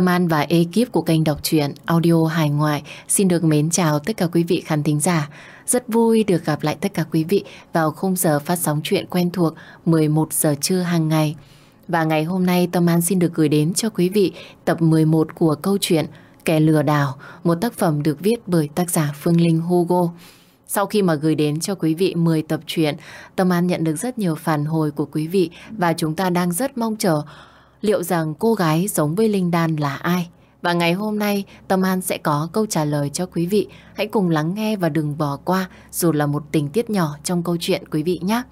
Tâm An và ekip của kênh đọc truyện audio Hải ngoại xin được mến chào tất cả quý vị khán thính giả. Rất vui được gặp lại tất cả quý vị vào khung giờ phát sóng chuyện quen thuộc 11 giờ trưa hàng ngày. Và ngày hôm nay Tâm An xin được gửi đến cho quý vị tập 11 của câu chuyện Kẻ lừa đảo, một tác phẩm được viết bởi tác giả Phương Linh Hugo. Sau khi mà gửi đến cho quý vị 10 tập truyện, Tâm An nhận được rất nhiều phản hồi của quý vị và chúng ta đang rất mong chờ liệu rằng cô gái giống với Linh Đan là ai. Và ngày hôm nay, Tâm An sẽ có câu trả lời cho quý vị. Hãy cùng lắng nghe và đừng bỏ qua, dù là một tình tiết nhỏ trong câu chuyện quý vị nhé.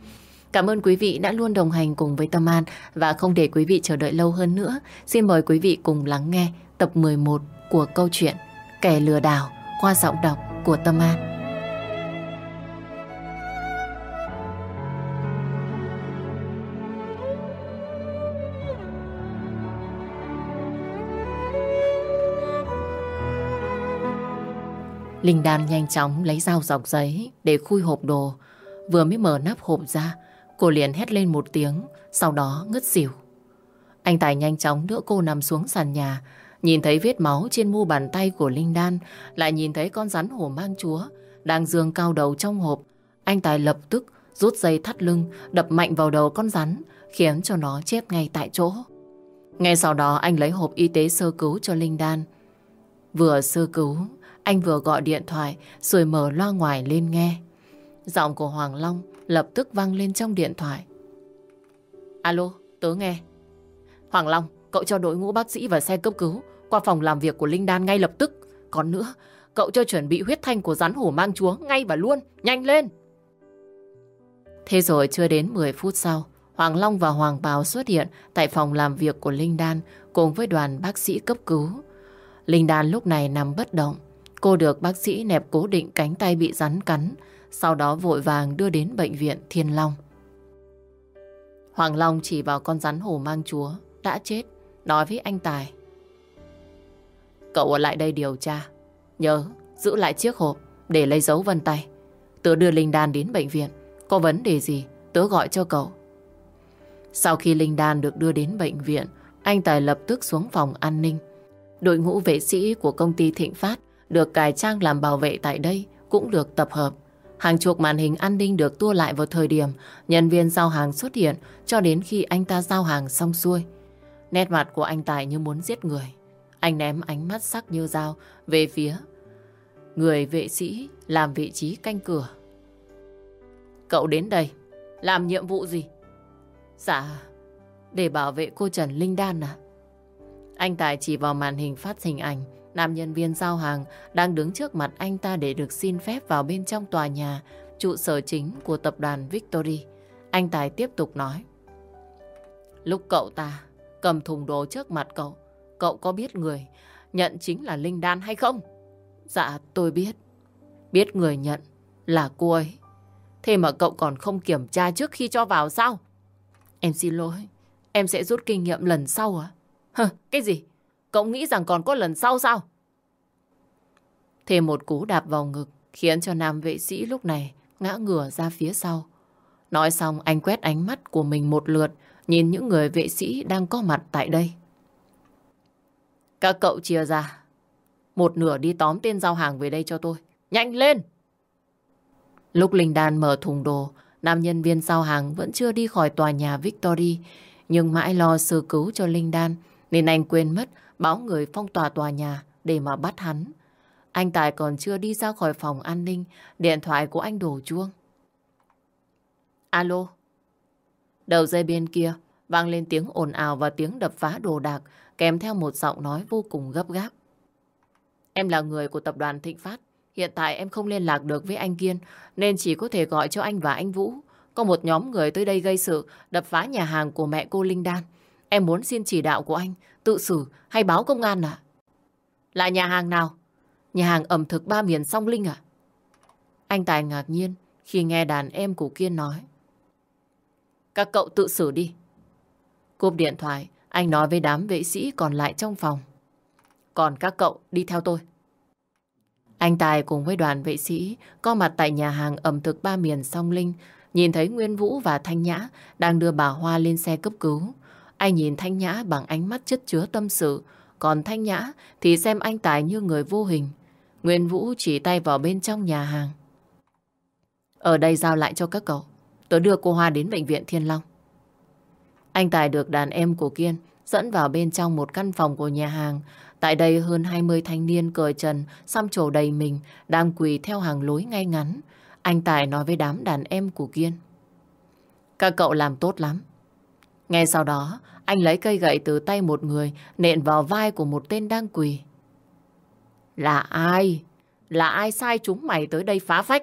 Cảm ơn quý vị đã luôn đồng hành cùng với Tâm An và không để quý vị chờ đợi lâu hơn nữa. Xin mời quý vị cùng lắng nghe tập 11 của câu chuyện Kẻ lừa đảo qua giọng đọc của Tâm An. Linh Đan nhanh chóng lấy dao dọc giấy để khui hộp đồ. Vừa mới mở nắp hộp ra, cô liền hét lên một tiếng, sau đó ngất xỉu. Anh Tài nhanh chóng đỡ cô nằm xuống sàn nhà, nhìn thấy vết máu trên mu bàn tay của Linh Đan, lại nhìn thấy con rắn hổ mang chúa đang dương cao đầu trong hộp. Anh Tài lập tức rút dây thắt lưng, đập mạnh vào đầu con rắn, khiến cho nó chết ngay tại chỗ. Ngay sau đó anh lấy hộp y tế sơ cứu cho Linh Đan. Vừa sơ cứu, anh vừa gọi điện thoại rồi mở loa ngoài lên nghe. Giọng của Hoàng Long lập tức vang lên trong điện thoại. Alo, tớ nghe. Hoàng Long, cậu cho đội ngũ bác sĩ và xe cấp cứu qua phòng làm việc của Linh Đan ngay lập tức. Còn nữa, cậu cho chuẩn bị huyết thanh của rắn hổ mang chúa ngay và luôn. Nhanh lên! Thế rồi chưa đến 10 phút sau, Hoàng Long và Hoàng Bào xuất hiện tại phòng làm việc của Linh Đan cùng với đoàn bác sĩ cấp cứu. Linh Đan lúc này nằm bất động, Cô được bác sĩ nẹp cố định cánh tay bị rắn cắn, sau đó vội vàng đưa đến bệnh viện Thiên Long. Hoàng Long chỉ vào con rắn hổ mang chúa, đã chết, nói với anh Tài. Cậu ở lại đây điều tra, nhớ giữ lại chiếc hộp để lấy dấu vân tay. Tớ đưa Linh Đan đến bệnh viện, có vấn đề gì tớ gọi cho cậu. Sau khi Linh Đan được đưa đến bệnh viện, anh Tài lập tức xuống phòng an ninh. Đội ngũ vệ sĩ của công ty Thịnh Phát được cải trang làm bảo vệ tại đây cũng được tập hợp. Hàng chục màn hình an ninh được tua lại vào thời điểm nhân viên giao hàng xuất hiện cho đến khi anh ta giao hàng xong xuôi. Nét mặt của anh Tài như muốn giết người. Anh ném ánh mắt sắc như dao về phía người vệ sĩ làm vị trí canh cửa. Cậu đến đây, làm nhiệm vụ gì? Dạ, để bảo vệ cô Trần Linh Đan à? Anh Tài chỉ vào màn hình phát hình ảnh Nam nhân viên giao hàng đang đứng trước mặt anh ta để được xin phép vào bên trong tòa nhà, trụ sở chính của tập đoàn Victory. Anh Tài tiếp tục nói. Lúc cậu ta cầm thùng đồ trước mặt cậu, cậu có biết người nhận chính là Linh Đan hay không? Dạ, tôi biết. Biết người nhận là cô ấy. Thế mà cậu còn không kiểm tra trước khi cho vào sao? Em xin lỗi, em sẽ rút kinh nghiệm lần sau à? Hờ, cái gì? Cậu nghĩ rằng còn có lần sau sao? Thêm một cú đạp vào ngực khiến cho nam vệ sĩ lúc này ngã ngửa ra phía sau. Nói xong anh quét ánh mắt của mình một lượt nhìn những người vệ sĩ đang có mặt tại đây. Các cậu chia ra. Một nửa đi tóm tên giao hàng về đây cho tôi. Nhanh lên! Lúc Linh Đan mở thùng đồ, nam nhân viên giao hàng vẫn chưa đi khỏi tòa nhà Victory, nhưng mãi lo sơ cứu cho Linh Đan, nên anh quên mất báo người phong tỏa tòa nhà để mà bắt hắn. Anh Tài còn chưa đi ra khỏi phòng an ninh, điện thoại của anh đổ chuông. Alo. Đầu dây bên kia vang lên tiếng ồn ào và tiếng đập phá đồ đạc kèm theo một giọng nói vô cùng gấp gáp. Em là người của tập đoàn Thịnh Phát. Hiện tại em không liên lạc được với anh Kiên nên chỉ có thể gọi cho anh và anh Vũ. Có một nhóm người tới đây gây sự đập phá nhà hàng của mẹ cô Linh Đan. Em muốn xin chỉ đạo của anh tự xử hay báo công an à? Là nhà hàng nào? Nhà hàng ẩm thực ba miền song linh à? Anh Tài ngạc nhiên khi nghe đàn em của Kiên nói. Các cậu tự xử đi. Cúp điện thoại, anh nói với đám vệ sĩ còn lại trong phòng. Còn các cậu đi theo tôi. Anh Tài cùng với đoàn vệ sĩ có mặt tại nhà hàng ẩm thực ba miền song linh, nhìn thấy Nguyên Vũ và Thanh Nhã đang đưa bà Hoa lên xe cấp cứu. Anh nhìn Thanh Nhã bằng ánh mắt chất chứa tâm sự, Còn Thanh Nhã thì xem anh Tài như người vô hình. Nguyên Vũ chỉ tay vào bên trong nhà hàng. Ở đây giao lại cho các cậu. Tôi đưa cô Hoa đến bệnh viện Thiên Long. Anh Tài được đàn em của Kiên dẫn vào bên trong một căn phòng của nhà hàng. Tại đây hơn 20 thanh niên cởi trần, xăm trổ đầy mình, đang quỳ theo hàng lối ngay ngắn. Anh Tài nói với đám đàn em của Kiên. Các cậu làm tốt lắm. Ngay sau đó, anh lấy cây gậy từ tay một người nện vào vai của một tên đang quỳ. Là ai? Là ai sai chúng mày tới đây phá phách?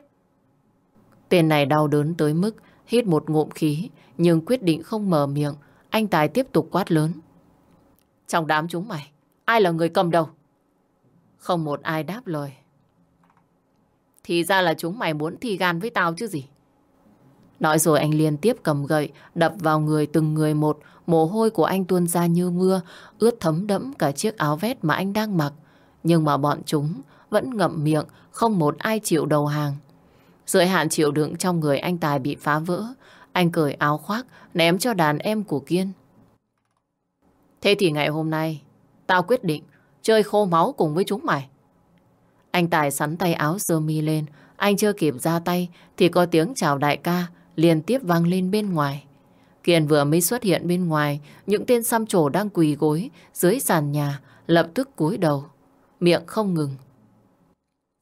Tên này đau đớn tới mức hít một ngụm khí nhưng quyết định không mở miệng. Anh Tài tiếp tục quát lớn. Trong đám chúng mày, ai là người cầm đầu? Không một ai đáp lời. Thì ra là chúng mày muốn thi gan với tao chứ gì. Nói rồi anh liên tiếp cầm gậy, đập vào người từng người một, mồ hôi của anh tuôn ra như mưa, ướt thấm đẫm cả chiếc áo vest mà anh đang mặc. Nhưng mà bọn chúng vẫn ngậm miệng, không một ai chịu đầu hàng. Giới hạn chịu đựng trong người anh Tài bị phá vỡ, anh cởi áo khoác, ném cho đàn em của Kiên. Thế thì ngày hôm nay, tao quyết định chơi khô máu cùng với chúng mày. Anh Tài sắn tay áo sơ mi lên, anh chưa kịp ra tay thì có tiếng chào đại ca liên tiếp vang lên bên ngoài. Kiên vừa mới xuất hiện bên ngoài, những tên xăm trổ đang quỳ gối dưới sàn nhà, lập tức cúi đầu, miệng không ngừng.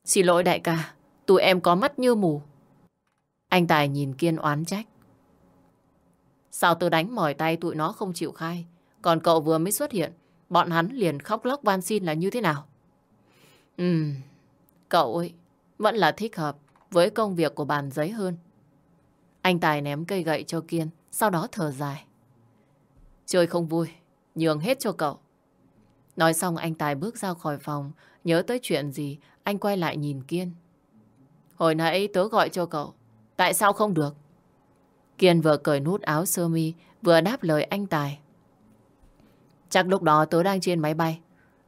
Xin lỗi đại ca, tụi em có mắt như mù. Anh Tài nhìn Kiên oán trách. Sao tôi đánh mỏi tay tụi nó không chịu khai, còn cậu vừa mới xuất hiện, bọn hắn liền khóc lóc van xin là như thế nào? Ừm, cậu ấy vẫn là thích hợp với công việc của bàn giấy hơn. Anh Tài ném cây gậy cho Kiên, sau đó thở dài. Chơi không vui, nhường hết cho cậu. Nói xong anh Tài bước ra khỏi phòng, nhớ tới chuyện gì, anh quay lại nhìn Kiên. Hồi nãy tớ gọi cho cậu, tại sao không được? Kiên vừa cởi nút áo sơ mi, vừa đáp lời anh Tài. Chắc lúc đó tớ đang trên máy bay.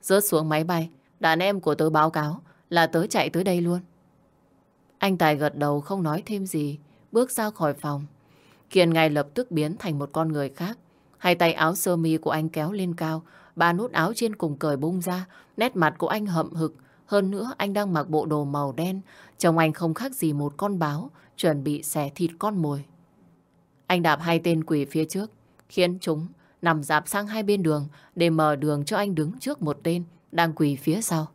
Rớt xuống máy bay, đàn em của tớ báo cáo là tớ chạy tới đây luôn. Anh Tài gật đầu không nói thêm gì, bước ra khỏi phòng. Kiên ngay lập tức biến thành một con người khác. Hai tay áo sơ mi của anh kéo lên cao, ba nút áo trên cùng cởi bung ra, nét mặt của anh hậm hực. Hơn nữa anh đang mặc bộ đồ màu đen, trông anh không khác gì một con báo, chuẩn bị xẻ thịt con mồi. Anh đạp hai tên quỷ phía trước, khiến chúng nằm dạp sang hai bên đường để mở đường cho anh đứng trước một tên đang quỳ phía sau.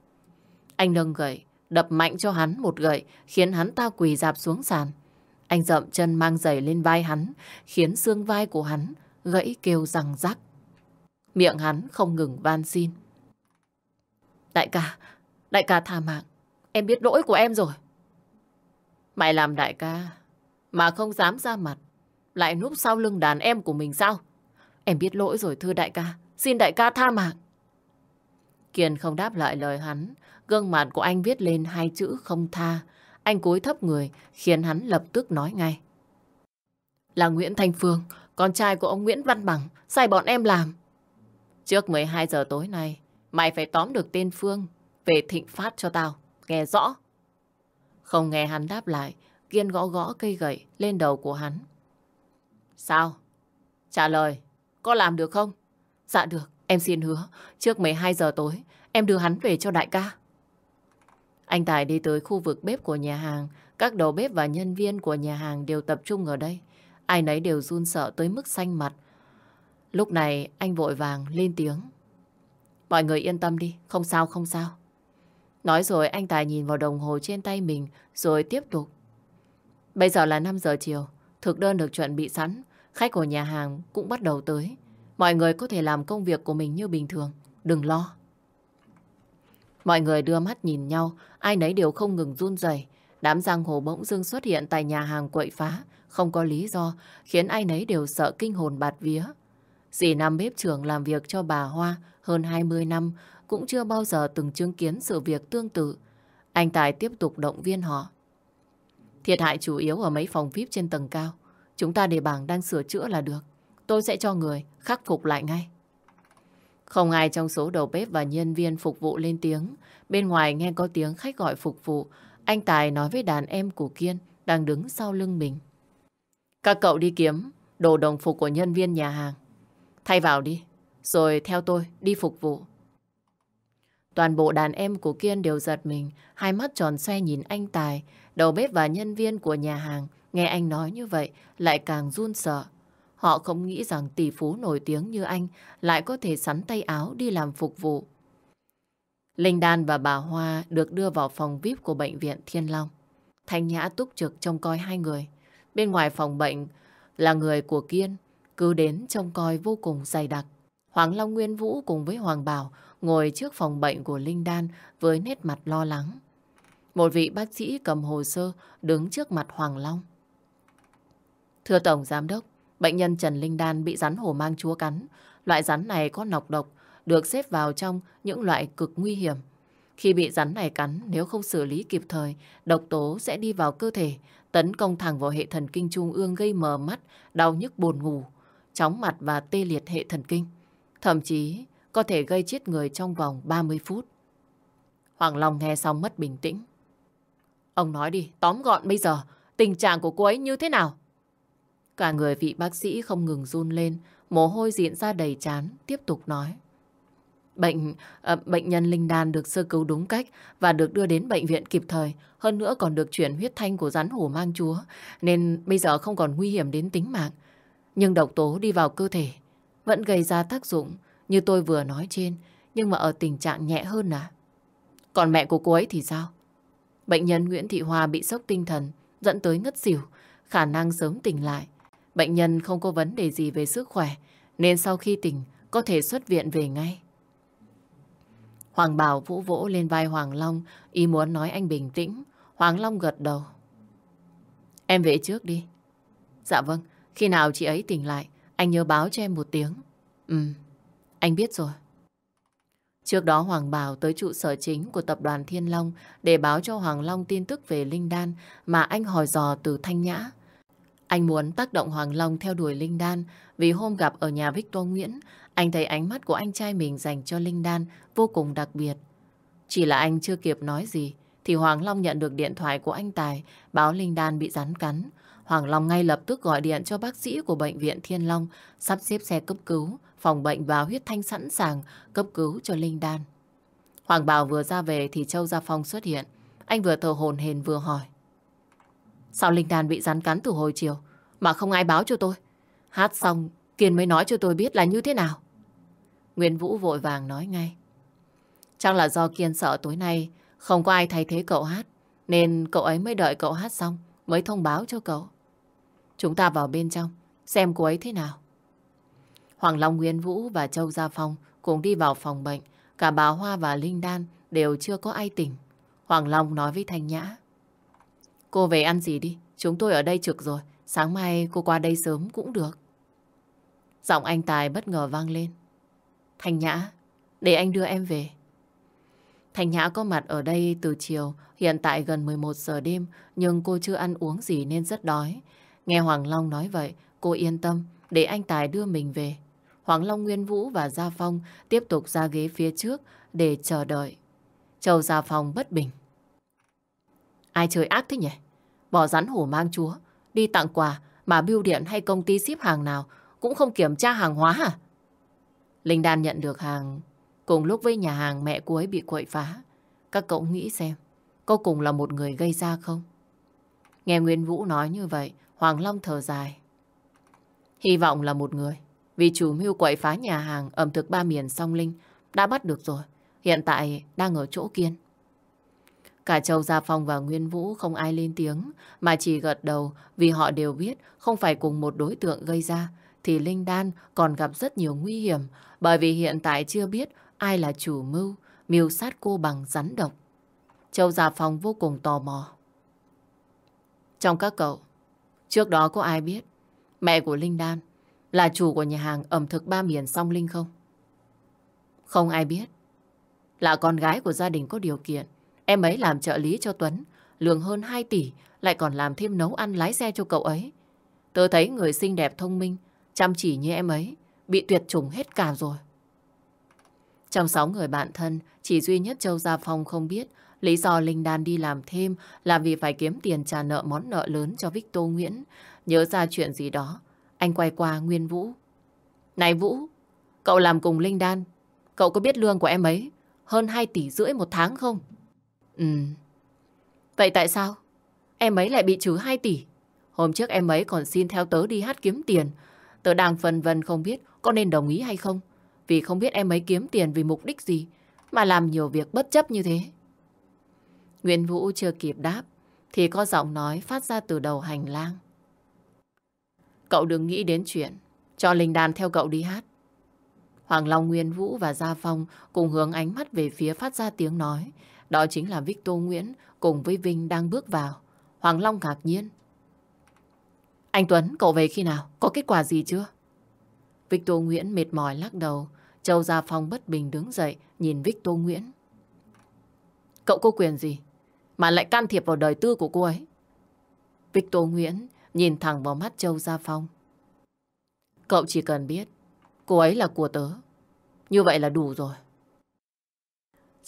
Anh nâng gậy, đập mạnh cho hắn một gậy, khiến hắn ta quỳ dạp xuống sàn. Anh dậm chân mang giày lên vai hắn, khiến xương vai của hắn gãy kêu răng rắc. Miệng hắn không ngừng van xin. Đại ca, đại ca tha mạng, em biết lỗi của em rồi. Mày làm đại ca, mà không dám ra mặt, lại núp sau lưng đàn em của mình sao? Em biết lỗi rồi thưa đại ca, xin đại ca tha mạng. Kiên không đáp lại lời hắn, gương mặt của anh viết lên hai chữ không tha. Anh cúi thấp người, khiến hắn lập tức nói ngay. Là Nguyễn Thanh Phương, con trai của ông Nguyễn Văn Bằng, sai bọn em làm. Trước 12 giờ tối nay, mày phải tóm được tên Phương về thịnh phát cho tao, nghe rõ. Không nghe hắn đáp lại, Kiên gõ gõ cây gậy lên đầu của hắn. Sao? Trả lời, có làm được không? Dạ được, em xin hứa, trước 12 giờ tối, em đưa hắn về cho đại ca. Anh Tài đi tới khu vực bếp của nhà hàng. Các đầu bếp và nhân viên của nhà hàng đều tập trung ở đây. Ai nấy đều run sợ tới mức xanh mặt. Lúc này anh vội vàng lên tiếng. Mọi người yên tâm đi, không sao không sao. Nói rồi anh Tài nhìn vào đồng hồ trên tay mình rồi tiếp tục. Bây giờ là 5 giờ chiều, thực đơn được chuẩn bị sẵn, khách của nhà hàng cũng bắt đầu tới. Mọi người có thể làm công việc của mình như bình thường, đừng lo. Mọi người đưa mắt nhìn nhau, ai nấy đều không ngừng run rẩy. Đám giang hồ bỗng dưng xuất hiện tại nhà hàng quậy phá, không có lý do, khiến ai nấy đều sợ kinh hồn bạt vía. Dì Nam bếp trưởng làm việc cho bà Hoa hơn 20 năm, cũng chưa bao giờ từng chứng kiến sự việc tương tự. Anh Tài tiếp tục động viên họ. Thiệt hại chủ yếu ở mấy phòng VIP trên tầng cao. Chúng ta để bảng đang sửa chữa là được. Tôi sẽ cho người khắc phục lại ngay. Không ai trong số đầu bếp và nhân viên phục vụ lên tiếng. Bên ngoài nghe có tiếng khách gọi phục vụ. Anh Tài nói với đàn em của Kiên đang đứng sau lưng mình. Các cậu đi kiếm đồ đồng phục của nhân viên nhà hàng. Thay vào đi, rồi theo tôi đi phục vụ. Toàn bộ đàn em của Kiên đều giật mình, hai mắt tròn xoe nhìn anh Tài, đầu bếp và nhân viên của nhà hàng. Nghe anh nói như vậy, lại càng run sợ. Họ không nghĩ rằng tỷ phú nổi tiếng như anh lại có thể sắn tay áo đi làm phục vụ. Linh Đan và bà Hoa được đưa vào phòng VIP của bệnh viện Thiên Long. Thanh Nhã túc trực trông coi hai người. Bên ngoài phòng bệnh là người của Kiên, cứ đến trông coi vô cùng dày đặc. Hoàng Long Nguyên Vũ cùng với Hoàng Bảo ngồi trước phòng bệnh của Linh Đan với nét mặt lo lắng. Một vị bác sĩ cầm hồ sơ đứng trước mặt Hoàng Long. Thưa Tổng Giám đốc, bệnh nhân Trần Linh Đan bị rắn hổ mang chúa cắn. Loại rắn này có nọc độc, được xếp vào trong những loại cực nguy hiểm. Khi bị rắn này cắn, nếu không xử lý kịp thời, độc tố sẽ đi vào cơ thể, tấn công thẳng vào hệ thần kinh trung ương gây mờ mắt, đau nhức buồn ngủ, chóng mặt và tê liệt hệ thần kinh. Thậm chí có thể gây chết người trong vòng 30 phút. Hoàng Long nghe xong mất bình tĩnh. Ông nói đi, tóm gọn bây giờ, tình trạng của cô ấy như thế nào? Cả người vị bác sĩ không ngừng run lên, mồ hôi diễn ra đầy chán, tiếp tục nói. Bệnh à, bệnh nhân Linh Đan được sơ cứu đúng cách và được đưa đến bệnh viện kịp thời. Hơn nữa còn được chuyển huyết thanh của rắn hổ mang chúa. Nên bây giờ không còn nguy hiểm đến tính mạng. Nhưng độc tố đi vào cơ thể vẫn gây ra tác dụng như tôi vừa nói trên. Nhưng mà ở tình trạng nhẹ hơn à. Còn mẹ của cô ấy thì sao? Bệnh nhân Nguyễn Thị Hoa bị sốc tinh thần dẫn tới ngất xỉu. Khả năng sớm tỉnh lại. Bệnh nhân không có vấn đề gì về sức khỏe nên sau khi tỉnh có thể xuất viện về ngay. Hoàng Bảo vũ vỗ lên vai Hoàng Long, ý muốn nói anh bình tĩnh. Hoàng Long gật đầu. Em về trước đi. Dạ vâng, khi nào chị ấy tỉnh lại, anh nhớ báo cho em một tiếng. Ừ, anh biết rồi. Trước đó Hoàng Bảo tới trụ sở chính của tập đoàn Thiên Long để báo cho Hoàng Long tin tức về Linh Đan mà anh hỏi dò từ Thanh Nhã. Anh muốn tác động Hoàng Long theo đuổi Linh Đan vì hôm gặp ở nhà Victor Nguyễn, anh thấy ánh mắt của anh trai mình dành cho Linh Đan vô cùng đặc biệt. Chỉ là anh chưa kịp nói gì, thì Hoàng Long nhận được điện thoại của anh Tài báo Linh Đan bị rắn cắn. Hoàng Long ngay lập tức gọi điện cho bác sĩ của bệnh viện Thiên Long sắp xếp xe cấp cứu, phòng bệnh và huyết thanh sẵn sàng cấp cứu cho Linh Đan. Hoàng Bảo vừa ra về thì Châu Gia Phong xuất hiện. Anh vừa thở hồn hền vừa hỏi. Sao Linh Đan bị rắn cắn từ hồi chiều mà không ai báo cho tôi? Hát xong Kiên mới nói cho tôi biết là như thế nào. Nguyễn Vũ vội vàng nói ngay. Chắc là do Kiên sợ tối nay không có ai thay thế cậu hát, nên cậu ấy mới đợi cậu hát xong mới thông báo cho cậu. Chúng ta vào bên trong, xem cô ấy thế nào. Hoàng Long Nguyễn Vũ và Châu Gia Phong cùng đi vào phòng bệnh. Cả bà Hoa và Linh Đan đều chưa có ai tỉnh. Hoàng Long nói với Thanh Nhã. Cô về ăn gì đi, chúng tôi ở đây trực rồi. Sáng mai cô qua đây sớm cũng được. Giọng anh Tài bất ngờ vang lên. Thanh Nhã, để anh đưa em về. Thanh Nhã có mặt ở đây từ chiều, hiện tại gần 11 giờ đêm, nhưng cô chưa ăn uống gì nên rất đói. Nghe Hoàng Long nói vậy, cô yên tâm để anh Tài đưa mình về. Hoàng Long Nguyên Vũ và Gia Phong tiếp tục ra ghế phía trước để chờ đợi. Châu Gia Phong bất bình. Ai chơi ác thế nhỉ? Bỏ rắn hổ mang chúa, đi tặng quà mà bưu điện hay công ty ship hàng nào cũng không kiểm tra hàng hóa à? Linh Đan nhận được hàng cùng lúc với nhà hàng mẹ cô ấy bị quậy phá. Các cậu nghĩ xem, cô cùng là một người gây ra không? Nghe Nguyên Vũ nói như vậy, Hoàng Long thở dài. Hy vọng là một người, vì chủ mưu quậy phá nhà hàng ẩm thực ba miền song linh đã bắt được rồi, hiện tại đang ở chỗ kiên. Cả Châu Gia Phong và Nguyên Vũ không ai lên tiếng, mà chỉ gật đầu vì họ đều biết không phải cùng một đối tượng gây ra, thì Linh Đan còn gặp rất nhiều nguy hiểm bởi vì hiện tại chưa biết ai là chủ mưu miêu sát cô bằng rắn độc. Châu Gia Phong vô cùng tò mò. Trong các cậu, trước đó có ai biết mẹ của Linh Đan là chủ của nhà hàng ẩm thực ba miền song Linh không? Không ai biết. Là con gái của gia đình có điều kiện. Em ấy làm trợ lý cho Tuấn, lương hơn 2 tỷ, lại còn làm thêm nấu ăn lái xe cho cậu ấy. Tớ thấy người xinh đẹp thông minh, chăm chỉ như em ấy, bị tuyệt chủng hết cả rồi. Trong sáu người bạn thân, chỉ duy nhất Châu Gia Phong không biết lý do Linh Đan đi làm thêm là vì phải kiếm tiền trả nợ món nợ lớn cho Victor Nguyễn. Nhớ ra chuyện gì đó, anh quay qua Nguyên Vũ. Này Vũ, cậu làm cùng Linh Đan, cậu có biết lương của em ấy hơn 2 tỷ rưỡi một tháng không? Ừ. Vậy tại sao? Em ấy lại bị trừ 2 tỷ. Hôm trước em ấy còn xin theo tớ đi hát kiếm tiền. Tớ đang phân vân không biết có nên đồng ý hay không. Vì không biết em ấy kiếm tiền vì mục đích gì, mà làm nhiều việc bất chấp như thế. Nguyễn Vũ chưa kịp đáp, thì có giọng nói phát ra từ đầu hành lang. Cậu đừng nghĩ đến chuyện, cho Linh Đàn theo cậu đi hát. Hoàng Long, Nguyên Vũ và Gia Phong cùng hướng ánh mắt về phía phát ra tiếng nói. Đó chính là Victor Nguyễn cùng với Vinh đang bước vào. Hoàng Long ngạc nhiên. Anh Tuấn, cậu về khi nào? Có kết quả gì chưa? Victor Nguyễn mệt mỏi lắc đầu. Châu Gia Phong bất bình đứng dậy, nhìn Victor Nguyễn. Cậu có quyền gì? Mà lại can thiệp vào đời tư của cô ấy. Victor Nguyễn nhìn thẳng vào mắt Châu Gia Phong. Cậu chỉ cần biết cô ấy là của tớ. Như vậy là đủ rồi.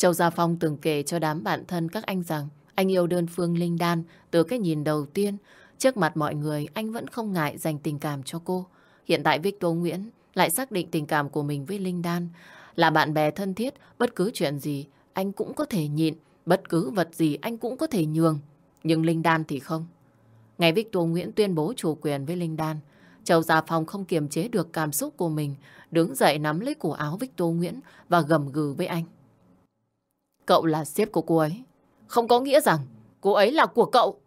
Châu Gia Phong từng kể cho đám bạn thân các anh rằng anh yêu đơn phương Linh Đan từ cái nhìn đầu tiên. Trước mặt mọi người, anh vẫn không ngại dành tình cảm cho cô. Hiện tại Victor Nguyễn lại xác định tình cảm của mình với Linh Đan. Là bạn bè thân thiết, bất cứ chuyện gì anh cũng có thể nhịn, bất cứ vật gì anh cũng có thể nhường. Nhưng Linh Đan thì không. Ngày Victor Nguyễn tuyên bố chủ quyền với Linh Đan, Châu Gia Phong không kiềm chế được cảm xúc của mình, đứng dậy nắm lấy cổ áo Victor Nguyễn và gầm gừ với anh. Cậu là sếp của cô ấy, không có nghĩa rằng cô ấy là của cậu.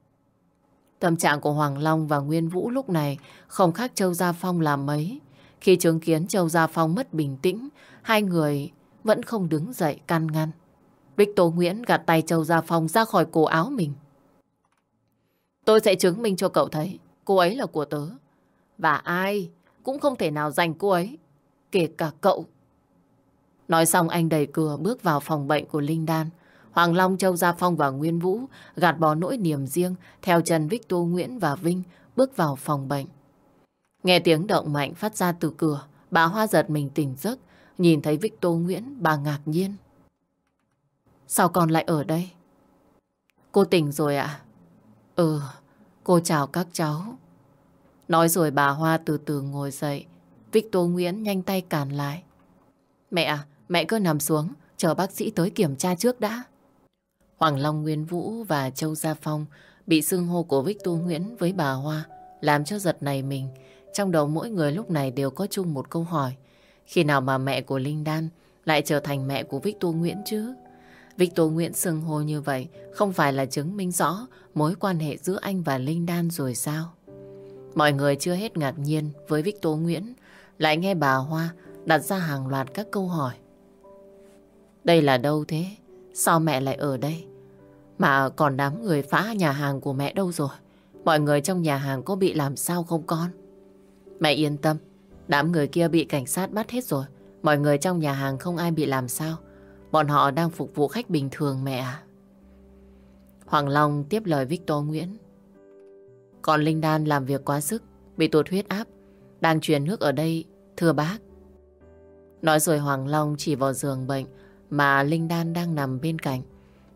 Tâm trạng của Hoàng Long và Nguyên Vũ lúc này không khác Châu Gia Phong làm mấy. Khi chứng kiến Châu Gia Phong mất bình tĩnh, hai người vẫn không đứng dậy can ngăn. Victor Nguyễn gạt tay Châu Gia Phong ra khỏi cổ áo mình. Tôi sẽ chứng minh cho cậu thấy cô ấy là của tớ. Và ai cũng không thể nào giành cô ấy, kể cả cậu. Nói xong anh đẩy cửa bước vào phòng bệnh của Linh Đan. Hoàng Long, Châu Gia Phong và Nguyên Vũ gạt bỏ nỗi niềm riêng theo Trần Victor Nguyễn và Vinh bước vào phòng bệnh. Nghe tiếng động mạnh phát ra từ cửa, bà Hoa giật mình tỉnh giấc, nhìn thấy Victor Nguyễn, bà ngạc nhiên. Sao con lại ở đây? Cô tỉnh rồi ạ? Ừ, cô chào các cháu. Nói rồi bà Hoa từ từ ngồi dậy. Victor Nguyễn nhanh tay cản lại. Mẹ à, mẹ cứ nằm xuống, chờ bác sĩ tới kiểm tra trước đã. Hoàng Long Nguyên Vũ và Châu Gia Phong bị xưng hô của Victor Nguyễn với bà Hoa làm cho giật này mình. Trong đầu mỗi người lúc này đều có chung một câu hỏi. Khi nào mà mẹ của Linh Đan lại trở thành mẹ của Victor Nguyễn chứ? Victor Nguyễn xưng hô như vậy không phải là chứng minh rõ mối quan hệ giữa anh và Linh Đan rồi sao? Mọi người chưa hết ngạc nhiên với Victor Nguyễn, lại nghe bà Hoa đặt ra hàng loạt các câu hỏi. Đây là đâu thế? Sao mẹ lại ở đây? Mà còn đám người phá nhà hàng của mẹ đâu rồi? Mọi người trong nhà hàng có bị làm sao không con? Mẹ yên tâm, đám người kia bị cảnh sát bắt hết rồi. Mọi người trong nhà hàng không ai bị làm sao. Bọn họ đang phục vụ khách bình thường mẹ à. Hoàng Long tiếp lời Victor Nguyễn. Còn Linh Đan làm việc quá sức, bị tụt huyết áp, đang truyền nước ở đây, thưa bác. Nói rồi Hoàng Long chỉ vào giường bệnh mà Linh Đan đang nằm bên cạnh.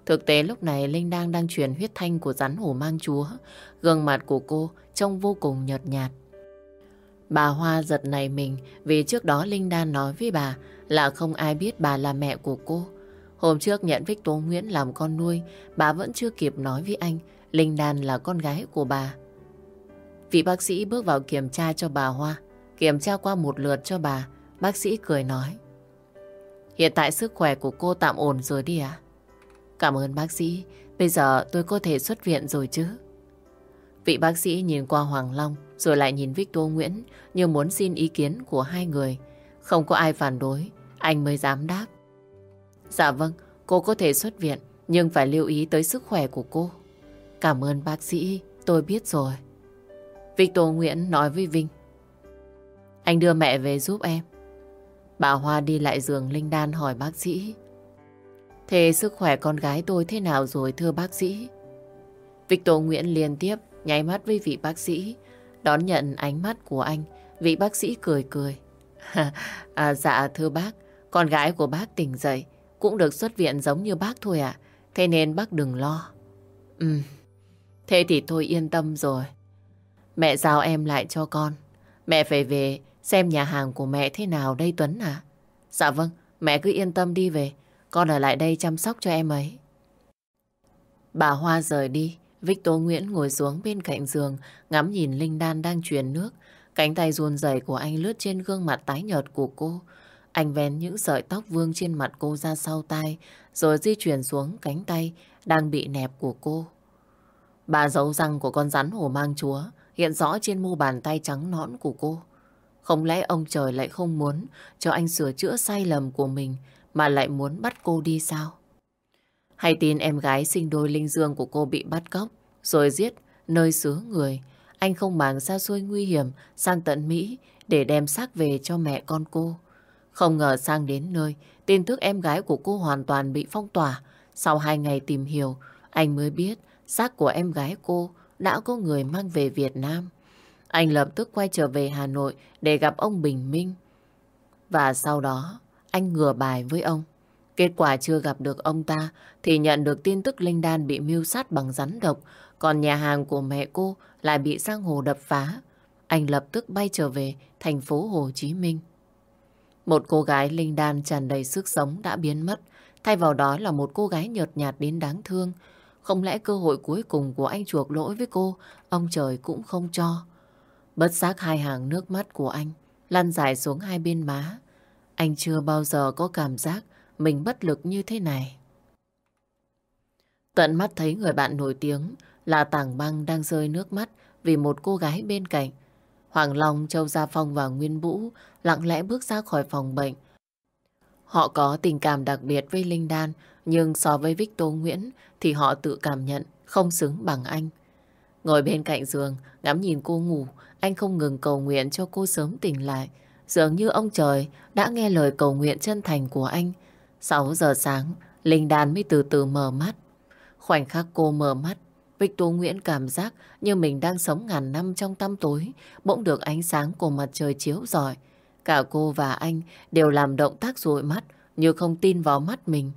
Thực tế lúc này Linh Đan đang truyền huyết thanh của rắn hổ mang chúa. Gương mặt của cô trông vô cùng nhợt nhạt. Bà Hoa giật này mình vì trước đó Linh Đan nói với bà là không ai biết bà là mẹ của cô. Hôm trước nhận Victor Nguyễn làm con nuôi, bà vẫn chưa kịp nói với anh Linh Đan là con gái của bà. Vị bác sĩ bước vào kiểm tra cho bà Hoa. Kiểm tra qua một lượt cho bà, bác sĩ cười nói. Hiện tại sức khỏe của cô tạm ổn rồi đi à? Cảm ơn bác sĩ, bây giờ tôi có thể xuất viện rồi chứ? Vị bác sĩ nhìn qua Hoàng Long rồi lại nhìn Victor Nguyễn như muốn xin ý kiến của hai người. Không có ai phản đối, anh mới dám đáp. Dạ vâng, cô có thể xuất viện nhưng phải lưu ý tới sức khỏe của cô. Cảm ơn bác sĩ, tôi biết rồi. Victor Nguyễn nói với Vinh. Anh đưa mẹ về giúp em. Bà Hoa đi lại giường Linh Đan hỏi bác sĩ. Thế sức khỏe con gái tôi thế nào rồi thưa bác sĩ? Victor Nguyễn liên tiếp nháy mắt với vị bác sĩ. Đón nhận ánh mắt của anh, vị bác sĩ cười cười. à, dạ thưa bác, con gái của bác tỉnh dậy, cũng được xuất viện giống như bác thôi ạ. Thế nên bác đừng lo. Ừ, thế thì tôi yên tâm rồi. Mẹ giao em lại cho con. Mẹ phải về xem nhà hàng của mẹ thế nào đây Tuấn à? Dạ vâng, mẹ cứ yên tâm đi về. con ở lại đây chăm sóc cho em ấy. Bà Hoa rời đi, Victor Nguyễn ngồi xuống bên cạnh giường, ngắm nhìn Linh Đan đang truyền nước. Cánh tay run rẩy của anh lướt trên gương mặt tái nhợt của cô. Anh vén những sợi tóc vương trên mặt cô ra sau tai, rồi di chuyển xuống cánh tay đang bị nẹp của cô. Ba dấu răng của con rắn hổ mang chúa hiện rõ trên mu bàn tay trắng nõn của cô. Không lẽ ông trời lại không muốn cho anh sửa chữa sai lầm của mình mà lại muốn bắt cô đi sao? Hay tin em gái sinh đôi linh dương của cô bị bắt cóc rồi giết nơi xứ người. Anh không màng xa xôi nguy hiểm sang tận Mỹ để đem xác về cho mẹ con cô. Không ngờ sang đến nơi, tin tức em gái của cô hoàn toàn bị phong tỏa. Sau hai ngày tìm hiểu, anh mới biết xác của em gái cô đã có người mang về Việt Nam. Anh lập tức quay trở về Hà Nội để gặp ông Bình Minh. Và sau đó, anh ngừa bài với ông. Kết quả chưa gặp được ông ta thì nhận được tin tức Linh Đan bị mưu sát bằng rắn độc, còn nhà hàng của mẹ cô lại bị giang hồ đập phá. Anh lập tức bay trở về thành phố Hồ Chí Minh. Một cô gái Linh Đan tràn đầy sức sống đã biến mất, thay vào đó là một cô gái nhợt nhạt đến đáng thương. Không lẽ cơ hội cuối cùng của anh chuộc lỗi với cô, ông trời cũng không cho. Bất giác hai hàng nước mắt của anh lăn dài xuống hai bên má. Anh chưa bao giờ có cảm giác mình bất lực như thế này. Tận mắt thấy người bạn nổi tiếng là Tàng Băng đang rơi nước mắt vì một cô gái bên cạnh. Hoàng Long, Châu Gia Phong và Nguyên Vũ lặng lẽ bước ra khỏi phòng bệnh. Họ có tình cảm đặc biệt với Linh Đan, nhưng so với Victor Nguyễn thì họ tự cảm nhận không xứng bằng anh. Ngồi bên cạnh giường, ngắm nhìn cô ngủ, anh không ngừng cầu nguyện cho cô sớm tỉnh lại. Dường như ông trời đã nghe lời cầu nguyện chân thành của anh. 6 giờ sáng, Linh Đan mới từ từ mở mắt. Khoảnh khắc cô mở mắt, Victor Nguyễn cảm giác như mình đang sống ngàn năm trong tăm tối, bỗng được ánh sáng của mặt trời chiếu rọi. Cả cô và anh đều làm động tác dụi mắt, như không tin vào mắt mình.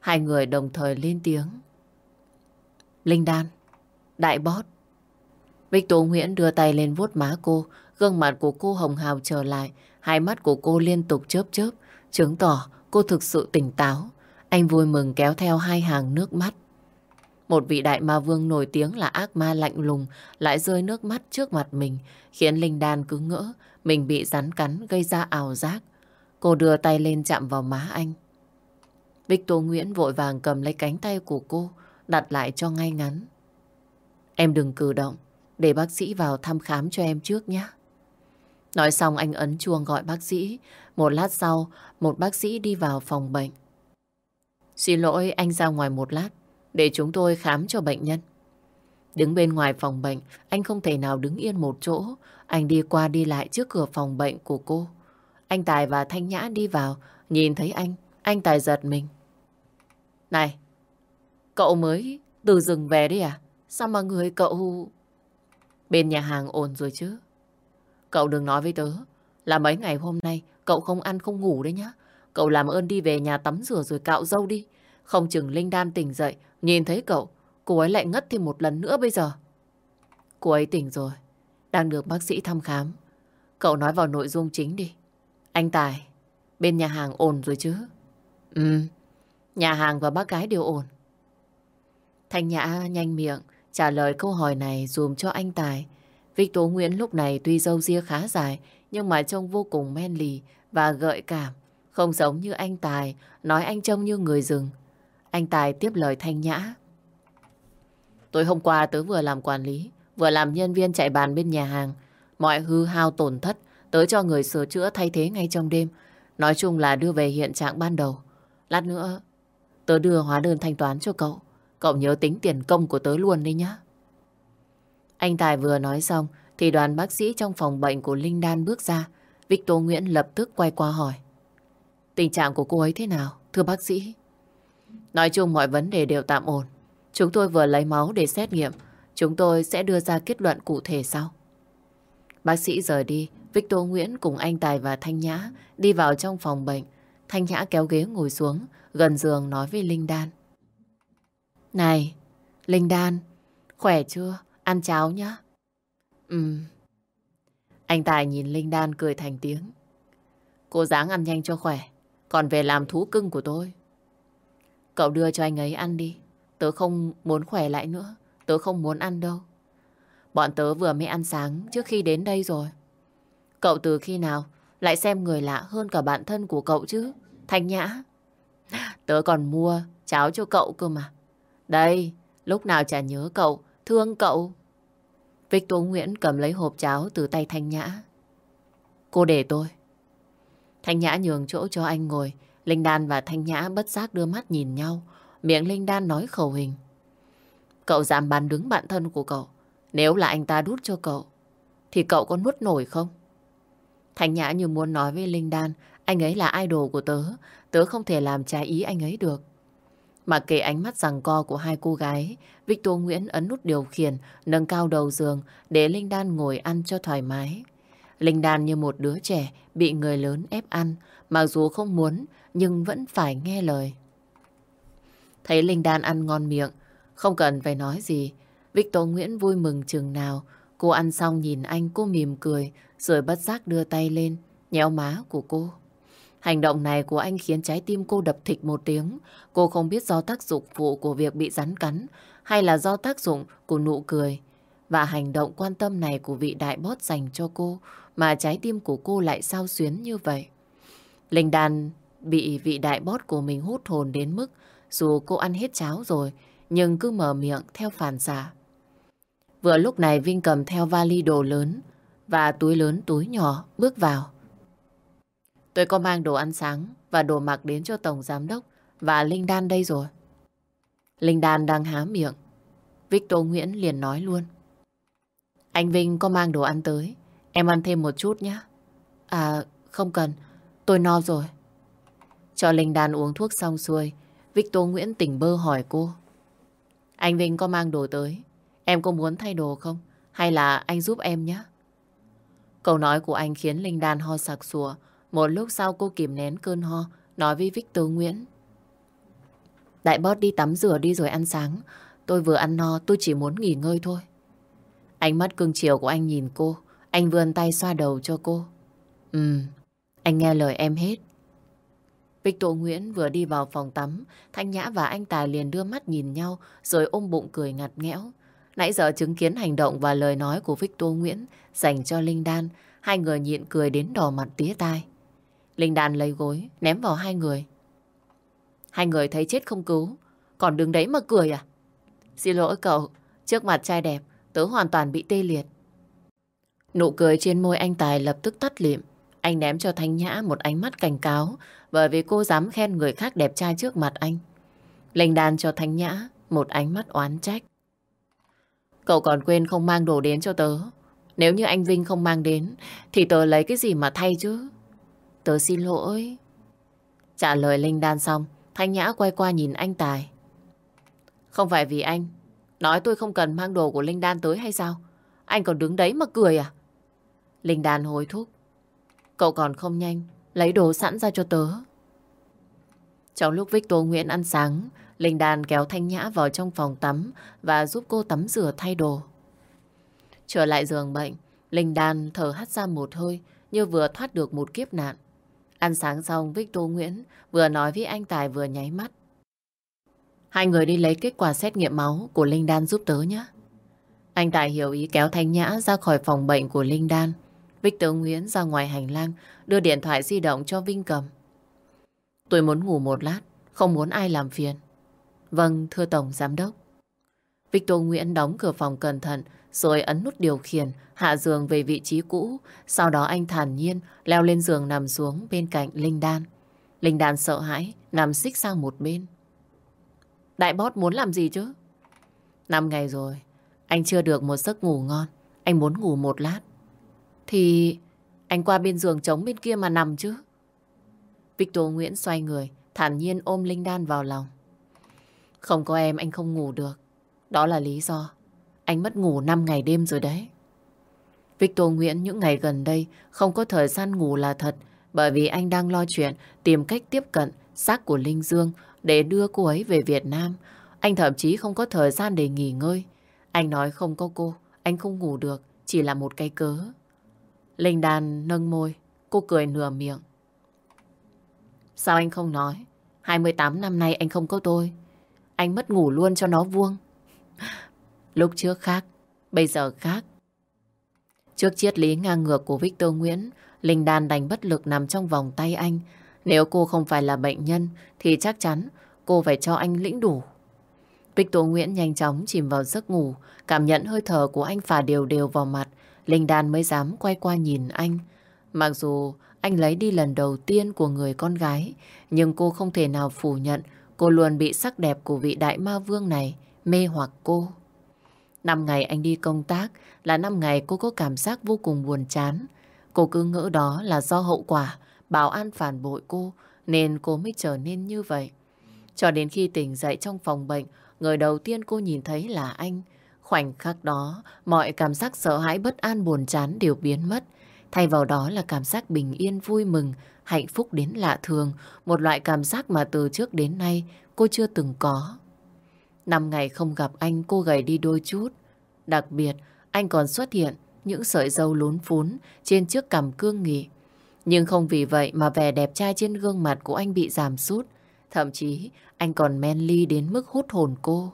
Hai người đồng thời lên tiếng. Linh Đan, Đại Bót. Victor Nguyễn đưa tay lên vuốt má cô, gương mặt của cô hồng hào trở lại, hai mắt của cô liên tục chớp chớp, chứng tỏ cô thực sự tỉnh táo. Anh vui mừng kéo theo hai hàng nước mắt. Một vị đại ma vương nổi tiếng là ác ma lạnh lùng lại rơi nước mắt trước mặt mình, khiến Linh Đan cứ ngỡ mình bị rắn cắn gây ra ảo giác. Cô đưa tay lên chạm vào má anh. Victor Nguyễn vội vàng cầm lấy cánh tay của cô, đặt lại cho ngay ngắn. Em đừng cử động, để bác sĩ vào thăm khám cho em trước nhé. Nói xong anh ấn chuông gọi bác sĩ. Một lát sau, một bác sĩ đi vào phòng bệnh. Xin lỗi, anh ra ngoài một lát để chúng tôi khám cho bệnh nhân. Đứng bên ngoài phòng bệnh, anh không thể nào đứng yên một chỗ. Anh đi qua đi lại trước cửa phòng bệnh của cô. Anh Tài và Thanh Nhã đi vào, nhìn thấy anh, anh Tài giật mình. Này, cậu mới từ rừng về đấy à? Sao mà người cậu... Bên nhà hàng ổn rồi chứ? Cậu đừng nói với tớ là mấy ngày hôm nay cậu không ăn không ngủ đấy nhá. Cậu làm ơn đi về nhà tắm rửa rồi cạo dâu đi. Không chừng Linh Đan tỉnh dậy, nhìn thấy cậu, cô ấy lại ngất thêm một lần nữa bây giờ. Cô ấy tỉnh rồi, đang được bác sĩ thăm khám. Cậu nói vào nội dung chính đi. Anh Tài, bên nhà hàng ổn rồi chứ? Ừ, nhà hàng và bác gái đều ổn. Thanh Nhã nhanh miệng trả lời câu hỏi này dùm cho anh Tài. Victor Nguyễn lúc này tuy dâu ria khá dài nhưng mà trông vô cùng men lì và gợi cảm. Không giống như anh Tài, nói anh trông như người rừng. Anh Tài tiếp lời Thanh Nhã. Tối hôm qua tớ vừa làm quản lý, vừa làm nhân viên chạy bàn bên nhà hàng. Mọi hư hao tổn thất, tớ cho người sửa chữa thay thế ngay trong đêm. Nói chung là đưa về hiện trạng ban đầu. Lát nữa, tớ đưa hóa đơn thanh toán cho cậu. Cậu nhớ tính tiền công của tớ luôn đi nhá. Anh Tài vừa nói xong, thì đoàn bác sĩ trong phòng bệnh của Linh Đan bước ra. Victor Nguyễn lập tức quay qua hỏi. Tình trạng của cô ấy thế nào, thưa bác sĩ? Nói chung mọi vấn đề đều tạm ổn. Chúng tôi vừa lấy máu để xét nghiệm. Chúng tôi sẽ đưa ra kết luận cụ thể sau. Bác sĩ rời đi, Victor Nguyễn cùng anh Tài và Thanh Nhã đi vào trong phòng bệnh. Thanh Nhã kéo ghế ngồi xuống, gần giường nói với Linh Đan. Này, Linh Đan, khỏe chưa? Ăn cháo nhá. Ừ. Anh Tài nhìn Linh Đan cười thành tiếng. Cô dáng ăn nhanh cho khỏe, còn về làm thú cưng của tôi. Cậu đưa cho anh ấy ăn đi. Tớ không muốn khỏe lại nữa. Tớ không muốn ăn đâu. Bọn tớ vừa mới ăn sáng trước khi đến đây rồi. Cậu từ khi nào lại xem người lạ hơn cả bạn thân của cậu chứ? Thanh Nhã. Tớ còn mua cháo cho cậu cơ mà. Đây, lúc nào chả nhớ cậu, thương cậu. Victor Nguyễn cầm lấy hộp cháo từ tay Thanh Nhã. Cô để tôi. Thanh Nhã nhường chỗ cho anh ngồi. Linh Đan và Thanh Nhã bất giác đưa mắt nhìn nhau. Miệng Linh Đan nói khẩu hình. Cậu dám bàn đứng bạn thân của cậu. Nếu là anh ta đút cho cậu, thì cậu có nuốt nổi không? Thanh Nhã như muốn nói với Linh Đan, anh ấy là idol của tớ, tớ không thể làm trái ý anh ấy được mà kệ ánh mắt rằng co của hai cô gái, Victor Nguyễn ấn nút điều khiển, nâng cao đầu giường để Linh Đan ngồi ăn cho thoải mái. Linh Đan như một đứa trẻ bị người lớn ép ăn, mặc dù không muốn nhưng vẫn phải nghe lời. Thấy Linh Đan ăn ngon miệng, không cần phải nói gì, Victor Nguyễn vui mừng chừng nào. Cô ăn xong nhìn anh cô mỉm cười, rồi bất giác đưa tay lên, nhéo má của cô. Hành động này của anh khiến trái tim cô đập thịch một tiếng. Cô không biết do tác dụng phụ của việc bị rắn cắn, hay là do tác dụng của nụ cười. Và hành động quan tâm này của vị đại bót dành cho cô, mà trái tim của cô lại sao xuyến như vậy. Linh Đan bị vị đại bót của mình hút hồn đến mức dù cô ăn hết cháo rồi, nhưng cứ mở miệng theo phản xạ. Vừa lúc này Vinh cầm theo vali đồ lớn và túi lớn túi nhỏ bước vào. Tôi có mang đồ ăn sáng và đồ mặc đến cho Tổng Giám Đốc và Linh Đan đây rồi. Linh Đan đang há miệng. Victor Nguyễn liền nói luôn. Anh Vinh có mang đồ ăn tới. Em ăn thêm một chút nhé. À, không cần. Tôi no rồi. Cho Linh Đan uống thuốc xong xuôi. Victor Nguyễn tỉnh bơ hỏi cô. Anh Vinh có mang đồ tới. Em có muốn thay đồ không? Hay là anh giúp em nhé? Câu nói của anh khiến Linh Đan ho sặc sùa. Một lúc sau cô kìm nén cơn ho, nói với Victor Nguyễn. Đại bót đi tắm rửa đi rồi ăn sáng. Tôi vừa ăn no, tôi chỉ muốn nghỉ ngơi thôi. Ánh mắt cưng chiều của anh nhìn cô. Anh vươn tay xoa đầu cho cô. Ừ, anh nghe lời em hết. Victor Nguyễn vừa đi vào phòng tắm, Thanh Nhã và anh Tài liền đưa mắt nhìn nhau rồi ôm bụng cười ngặt nghẽo. Nãy giờ chứng kiến hành động và lời nói của Victor Nguyễn dành cho Linh Đan, hai người nhịn cười đến đỏ mặt tía tai. Linh Đan lấy gối, ném vào hai người. Hai người thấy chết không cứu, còn đứng đấy mà cười à? Xin lỗi cậu, trước mặt trai đẹp, tớ hoàn toàn bị tê liệt. Nụ cười trên môi anh Tài lập tức tắt liệm. Anh ném cho Thanh Nhã một ánh mắt cảnh cáo bởi vì cô dám khen người khác đẹp trai trước mặt anh. Linh Đan cho Thanh Nhã một ánh mắt oán trách. Cậu còn quên không mang đồ đến cho tớ. Nếu như anh Vinh không mang đến, thì tớ lấy cái gì mà thay chứ? Tớ xin lỗi. Trả lời Linh Đan xong, Thanh Nhã quay qua nhìn anh Tài. Không phải vì anh, nói tôi không cần mang đồ của Linh Đan tới hay sao? Anh còn đứng đấy mà cười à? Linh Đan hối thúc. Cậu còn không nhanh, lấy đồ sẵn ra cho tớ. Trong lúc Victor Nguyễn ăn sáng, Linh Đan kéo Thanh Nhã vào trong phòng tắm và giúp cô tắm rửa thay đồ. Trở lại giường bệnh, Linh Đan thở hắt ra một hơi như vừa thoát được một kiếp nạn. Ăn sáng xong, Victor Nguyễn vừa nói với anh Tài vừa nháy mắt. Hai người đi lấy kết quả xét nghiệm máu của Linh Đan giúp tớ nhé. Anh Tài hiểu ý kéo Thanh Nhã ra khỏi phòng bệnh của Linh Đan. Victor Nguyễn ra ngoài hành lang, đưa điện thoại di động cho Vinh cầm. Tôi muốn ngủ một lát, không muốn ai làm phiền. Vâng, thưa Tổng Giám Đốc. Victor Nguyễn đóng cửa phòng cẩn thận, rồi ấn nút điều khiển, hạ giường về vị trí cũ. Sau đó anh thản nhiên leo lên giường nằm xuống bên cạnh Linh Đan. Linh Đan sợ hãi, nằm xích sang một bên. Đại bót muốn làm gì chứ? Năm ngày rồi, anh chưa được một giấc ngủ ngon. Anh muốn ngủ một lát. Thì anh qua bên giường trống bên kia mà nằm chứ. Victor Nguyễn xoay người, thản nhiên ôm Linh Đan vào lòng. Không có em anh không ngủ được. Đó là lý do. Anh mất ngủ 5 ngày đêm rồi đấy. Victor Nguyễn những ngày gần đây không có thời gian ngủ là thật bởi vì anh đang lo chuyện tìm cách tiếp cận xác của Linh Dương để đưa cô ấy về Việt Nam. Anh thậm chí không có thời gian để nghỉ ngơi. Anh nói không có cô, anh không ngủ được, chỉ là một cái cớ. Linh Đàn nâng môi, cô cười nửa miệng. Sao anh không nói? 28 năm nay anh không có tôi. Anh mất ngủ luôn cho nó vuông. Lúc trước khác, bây giờ khác. Trước triết lý ngang ngược của Victor Nguyễn, Linh Đan đành bất lực nằm trong vòng tay anh. Nếu cô không phải là bệnh nhân, thì chắc chắn cô phải cho anh lĩnh đủ. Victor Nguyễn nhanh chóng chìm vào giấc ngủ, cảm nhận hơi thở của anh phả đều đều vào mặt. Linh Đan mới dám quay qua nhìn anh. Mặc dù anh lấy đi lần đầu tiên của người con gái, nhưng cô không thể nào phủ nhận cô luôn bị sắc đẹp của vị đại ma vương này mê hoặc cô. Năm ngày anh đi công tác là năm ngày cô có cảm giác vô cùng buồn chán. Cô cứ ngỡ đó là do hậu quả bảo an phản bội cô nên cô mới trở nên như vậy. Cho đến khi tỉnh dậy trong phòng bệnh, người đầu tiên cô nhìn thấy là anh. Khoảnh khắc đó, mọi cảm giác sợ hãi bất an buồn chán đều biến mất. Thay vào đó là cảm giác bình yên vui mừng, hạnh phúc đến lạ thường, một loại cảm giác mà từ trước đến nay cô chưa từng có. Năm ngày không gặp anh cô gầy đi đôi chút. Đặc biệt, anh còn xuất hiện những sợi dâu lún phún trên chiếc cằm cương nghị. Nhưng không vì vậy mà vẻ đẹp trai trên gương mặt của anh bị giảm sút. Thậm chí, anh còn men ly đến mức hút hồn cô.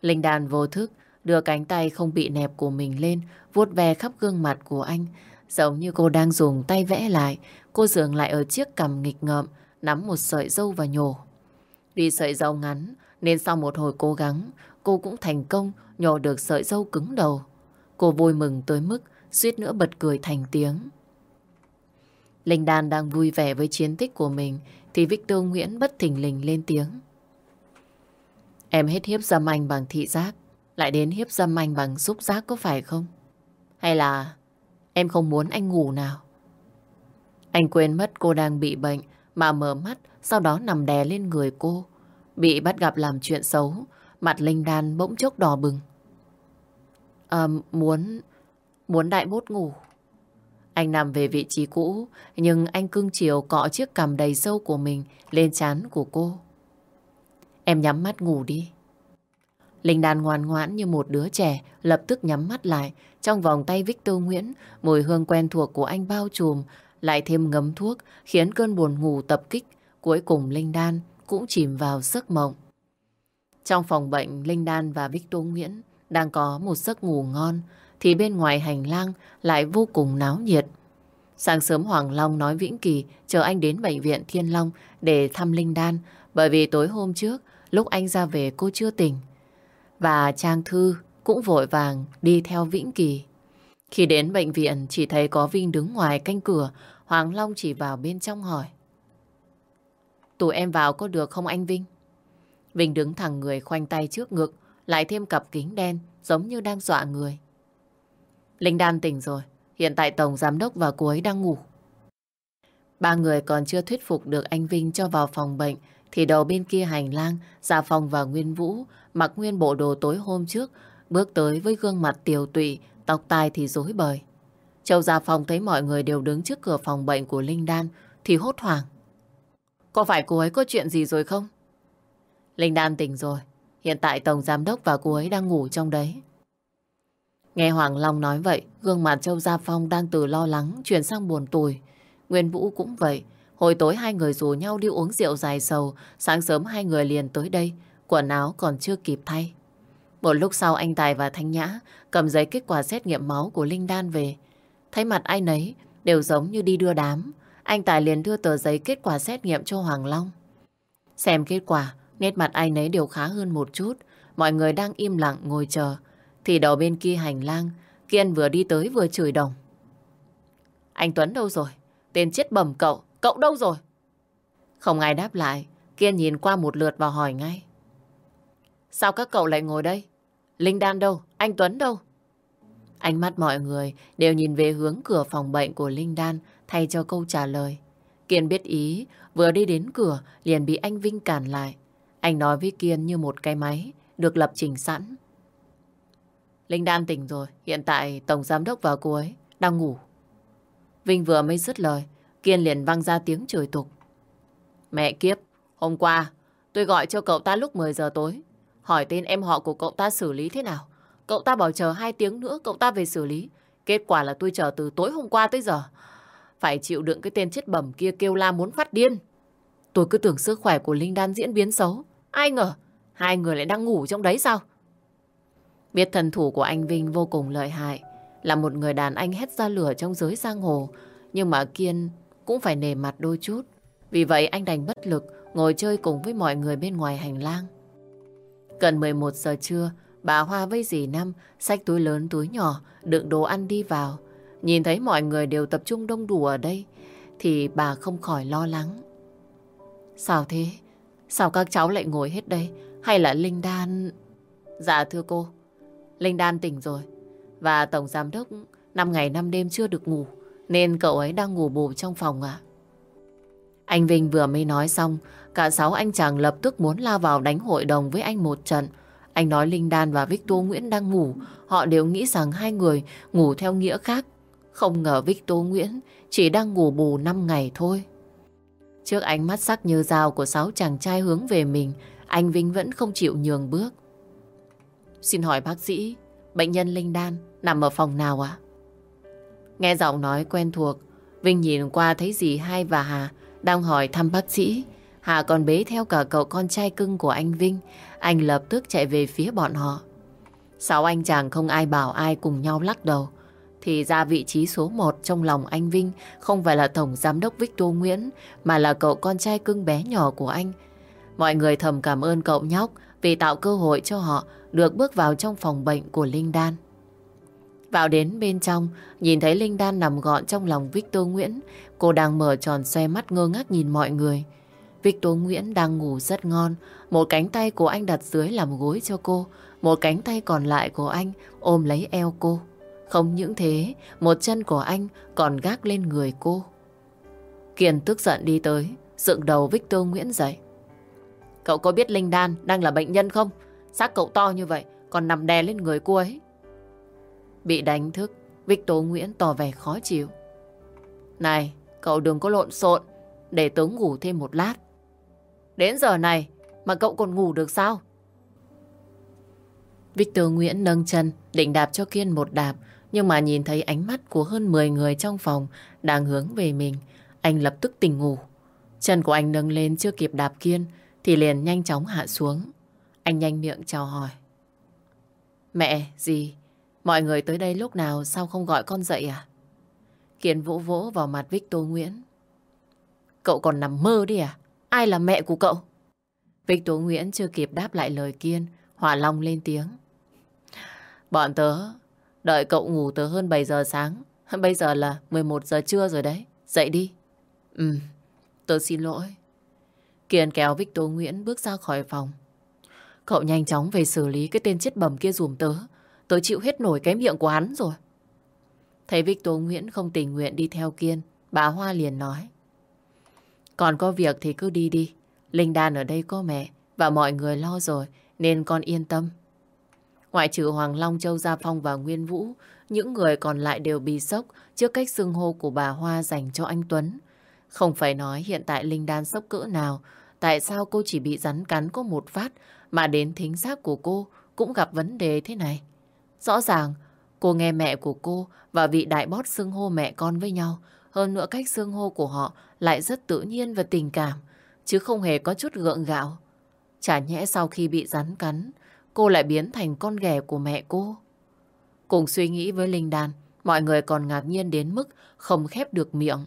Linh đàn vô thức, đưa cánh tay không bị nẹp của mình lên, vuốt ve khắp gương mặt của anh, Giống như cô đang dùng tay vẽ lại, cô dường lại ở chiếc cằm nghịch ngợm, nắm một sợi dâu và nhổ. Vì sợi dâu ngắn, nên sau một hồi cố gắng, cô cũng thành công nhổ được sợi dâu cứng đầu. Cô vui mừng tới mức suýt nữa bật cười thành tiếng. Linh Đan đang vui vẻ với chiến tích của mình thì Victor Nguyễn bất thình lình lên tiếng. Em hết hiếp dâm anh bằng thị giác lại đến hiếp dâm anh bằng xúc giác có phải không? Hay là Em không muốn anh ngủ nào. Anh quên mất cô đang bị bệnh mà mở mắt sau đó nằm đè lên người cô. Bị bắt gặp làm chuyện xấu, mặt Linh Đan bỗng chốc đỏ bừng. À, muốn... muốn đại bốt ngủ. Anh nằm về vị trí cũ, nhưng anh cưng chiều cọ chiếc cằm đầy sâu của mình lên trán của cô. Em nhắm mắt ngủ đi. Linh Đan ngoan ngoãn như một đứa trẻ, lập tức nhắm mắt lại. Trong vòng tay Victor Nguyễn, mùi hương quen thuộc của anh bao trùm, lại thêm ngấm thuốc, khiến cơn buồn ngủ tập kích. Cuối cùng Linh Đan cũng chìm vào giấc mộng. Trong phòng bệnh, Linh Đan và Victor Nguyễn đang có một giấc ngủ ngon, thì bên ngoài hành lang lại vô cùng náo nhiệt. Sáng sớm Hoàng Long nói Vĩnh Kỳ chờ anh đến bệnh viện Thiên Long để thăm Linh Đan, bởi vì tối hôm trước, lúc anh ra về cô chưa tỉnh. Và Trang Thư cũng vội vàng đi theo Vĩnh Kỳ. Khi đến bệnh viện chỉ thấy có Vinh đứng ngoài canh cửa, Hoàng Long chỉ vào bên trong hỏi. Tụi em vào có được không anh Vinh? Vinh đứng thẳng người khoanh tay trước ngực, lại thêm cặp kính đen giống như đang dọa người. Linh Đan tỉnh rồi, hiện tại Tổng Giám đốc và cô ấy đang ngủ. Ba người còn chưa thuyết phục được anh Vinh cho vào phòng bệnh, thì đầu bên kia hành lang, Gia Phong và Nguyên Vũ mặc nguyên bộ đồ tối hôm trước, bước tới với gương mặt tiều tụy, tóc tai thì rối bời. Châu Gia Phong thấy mọi người đều đứng trước cửa phòng bệnh của Linh Đan thì hốt hoảng. Có phải cô ấy có chuyện gì rồi không? Linh Đan tỉnh rồi. Hiện tại Tổng Giám Đốc và cô ấy đang ngủ trong đấy. Nghe Hoàng Long nói vậy, gương mặt Châu Gia Phong đang từ lo lắng chuyển sang buồn tủi. Nguyên Vũ cũng vậy. Hồi tối hai người rủ nhau đi uống rượu dài sầu, sáng sớm hai người liền tới đây, quần áo còn chưa kịp thay. Một lúc sau anh Tài và Thanh Nhã cầm giấy kết quả xét nghiệm máu của Linh Đan về. Thấy mặt ai nấy đều giống như đi đưa đám. Anh Tài liền đưa tờ giấy kết quả xét nghiệm cho Hoàng Long. Xem kết quả, nét mặt anh ấy đều khá hơn một chút. Mọi người đang im lặng ngồi chờ. Thì đầu bên kia hành lang, Kiên vừa đi tới vừa chửi đồng. Anh Tuấn đâu rồi? Tên chết bẩm cậu, cậu đâu rồi? Không ai đáp lại, Kiên nhìn qua một lượt và hỏi ngay. Sao các cậu lại ngồi đây? Linh Đan đâu? Anh Tuấn đâu? Ánh mắt mọi người đều nhìn về hướng cửa phòng bệnh của Linh Đan thay cho câu trả lời. Kiên biết ý, vừa đi đến cửa liền bị anh Vinh cản lại. Anh nói với Kiên như một cái máy, được lập trình sẵn. Linh Đan tỉnh rồi, hiện tại Tổng Giám Đốc và cô ấy đang ngủ. Vinh vừa mới dứt lời, Kiên liền văng ra tiếng chửi tục. Mẹ kiếp, hôm qua tôi gọi cho cậu ta lúc 10 giờ tối. Hỏi tên em họ của cậu ta xử lý thế nào. Cậu ta bảo chờ 2 tiếng nữa cậu ta về xử lý. Kết quả là tôi chờ từ tối hôm qua tới giờ. Phải chịu đựng cái tên chết bẩm kia kêu la muốn phát điên. Tôi cứ tưởng sức khỏe của Linh Đan diễn biến xấu. Ai ngờ, hai người lại đang ngủ trong đấy sao? Biết thần thủ của anh Vinh vô cùng lợi hại, là một người đàn anh hét ra lửa trong giới giang hồ, nhưng mà Kiên cũng phải nề mặt đôi chút. Vì vậy anh đành bất lực ngồi chơi cùng với mọi người bên ngoài hành lang. Gần 11 giờ trưa, bà Hoa với dì Năm xách túi lớn túi nhỏ đựng đồ ăn đi vào. Nhìn thấy mọi người đều tập trung đông đủ ở đây thì bà không khỏi lo lắng. Sao thế? Sao các cháu lại ngồi hết đây? Hay là Linh Đan... Dạ thưa cô, Linh Đan tỉnh rồi. Và Tổng Giám Đốc 5 ngày 5 đêm chưa được ngủ. Nên cậu ấy đang ngủ bù trong phòng ạ. Anh Vinh vừa mới nói xong, cả sáu anh chàng lập tức muốn lao vào đánh hội đồng với anh một trận. Anh nói Linh Đan và Victor Nguyễn đang ngủ, họ đều nghĩ rằng hai người ngủ theo nghĩa khác. Không ngờ Victor Nguyễn chỉ đang ngủ bù 5 ngày thôi. Trước ánh mắt sắc như dao của sáu chàng trai hướng về mình, anh Vinh vẫn không chịu nhường bước. Xin hỏi bác sĩ, bệnh nhân Linh Đan nằm ở phòng nào ạ? Nghe giọng nói quen thuộc, Vinh nhìn qua thấy dì Hai và Hà đang hỏi thăm bác sĩ. Hà còn bế theo cả cậu con trai cưng của anh Vinh. Anh lập tức chạy về phía bọn họ. Sáu anh chàng không ai bảo ai cùng nhau lắc đầu. Thì ra vị trí số 1 trong lòng anh Vinh không phải là Tổng Giám đốc Victor Nguyễn mà là cậu con trai cưng bé nhỏ của anh. Mọi người thầm cảm ơn cậu nhóc vì tạo cơ hội cho họ được bước vào trong phòng bệnh của Linh Đan. Vào đến bên trong, nhìn thấy Linh Đan nằm gọn trong lòng Victor Nguyễn. Cô đang mở tròn xe mắt ngơ ngác nhìn mọi người. Victor Nguyễn đang ngủ rất ngon. Một cánh tay của anh đặt dưới làm gối cho cô. Một cánh tay còn lại của anh ôm lấy eo cô. Không những thế, một chân của anh còn gác lên người cô. Kiên tức giận đi tới, dựng đầu Victor Nguyễn dậy. Cậu có biết Linh Đan đang là bệnh nhân không? Xác cậu to như vậy, còn nằm đè lên người cô ấy. Bị đánh thức, Victor Nguyễn tỏ vẻ khó chịu. Này, cậu đừng có lộn xộn, để tớ ngủ thêm một lát. Đến giờ này mà cậu còn ngủ được sao? Victor Nguyễn nâng chân, định đạp cho Kiên một đạp, nhưng mà nhìn thấy ánh mắt của hơn 10 người trong phòng đang hướng về mình, anh lập tức tỉnh ngủ. Chân của anh nâng lên chưa kịp đạp Kiên, thì liền nhanh chóng hạ xuống. Anh nhanh miệng chào hỏi. Mẹ, gì? Mọi người tới đây lúc nào sao không gọi con dậy à? Kiên vỗ vỗ vào mặt Victor Nguyễn. Cậu còn nằm mơ đi à? Ai là mẹ của cậu? Victor Nguyễn chưa kịp đáp lại lời Kiên, Hỏa Long lên tiếng. Bọn tớ đợi cậu ngủ từ hơn 7 giờ sáng. Bây giờ là 11 giờ trưa rồi đấy. Dậy đi. Ừ, tớ xin lỗi. Kiên kéo Victor Nguyễn bước ra khỏi phòng. Cậu nhanh chóng về xử lý cái tên chết bầm kia dùm tớ. Tớ chịu hết nổi cái miệng của hắn rồi. Thấy Victor Nguyễn không tình nguyện đi theo Kiên, bà Hoa liền nói. Còn có việc thì cứ đi đi. Linh Đan ở đây có mẹ và mọi người lo rồi nên con yên tâm. Ngoại trừ Hoàng Long, Châu Gia Phong và Nguyên Vũ, những người còn lại đều bị sốc trước cách xưng hô của bà Hoa dành cho anh Tuấn. Không phải nói hiện tại Linh Đan sốc cỡ nào, tại sao cô chỉ bị rắn cắn có một phát mà đến thính giác của cô cũng gặp vấn đề thế này. Rõ ràng, cô nghe mẹ của cô và vị đại bót xưng hô mẹ con với nhau. Hơn nữa cách xưng hô của họ lại rất tự nhiên và tình cảm, chứ không hề có chút gượng gạo. Chả nhẽ sau khi bị rắn cắn, cô lại biến thành con ghẻ của mẹ cô. Cùng suy nghĩ với Linh Đan, mọi người còn ngạc nhiên đến mức không khép được miệng.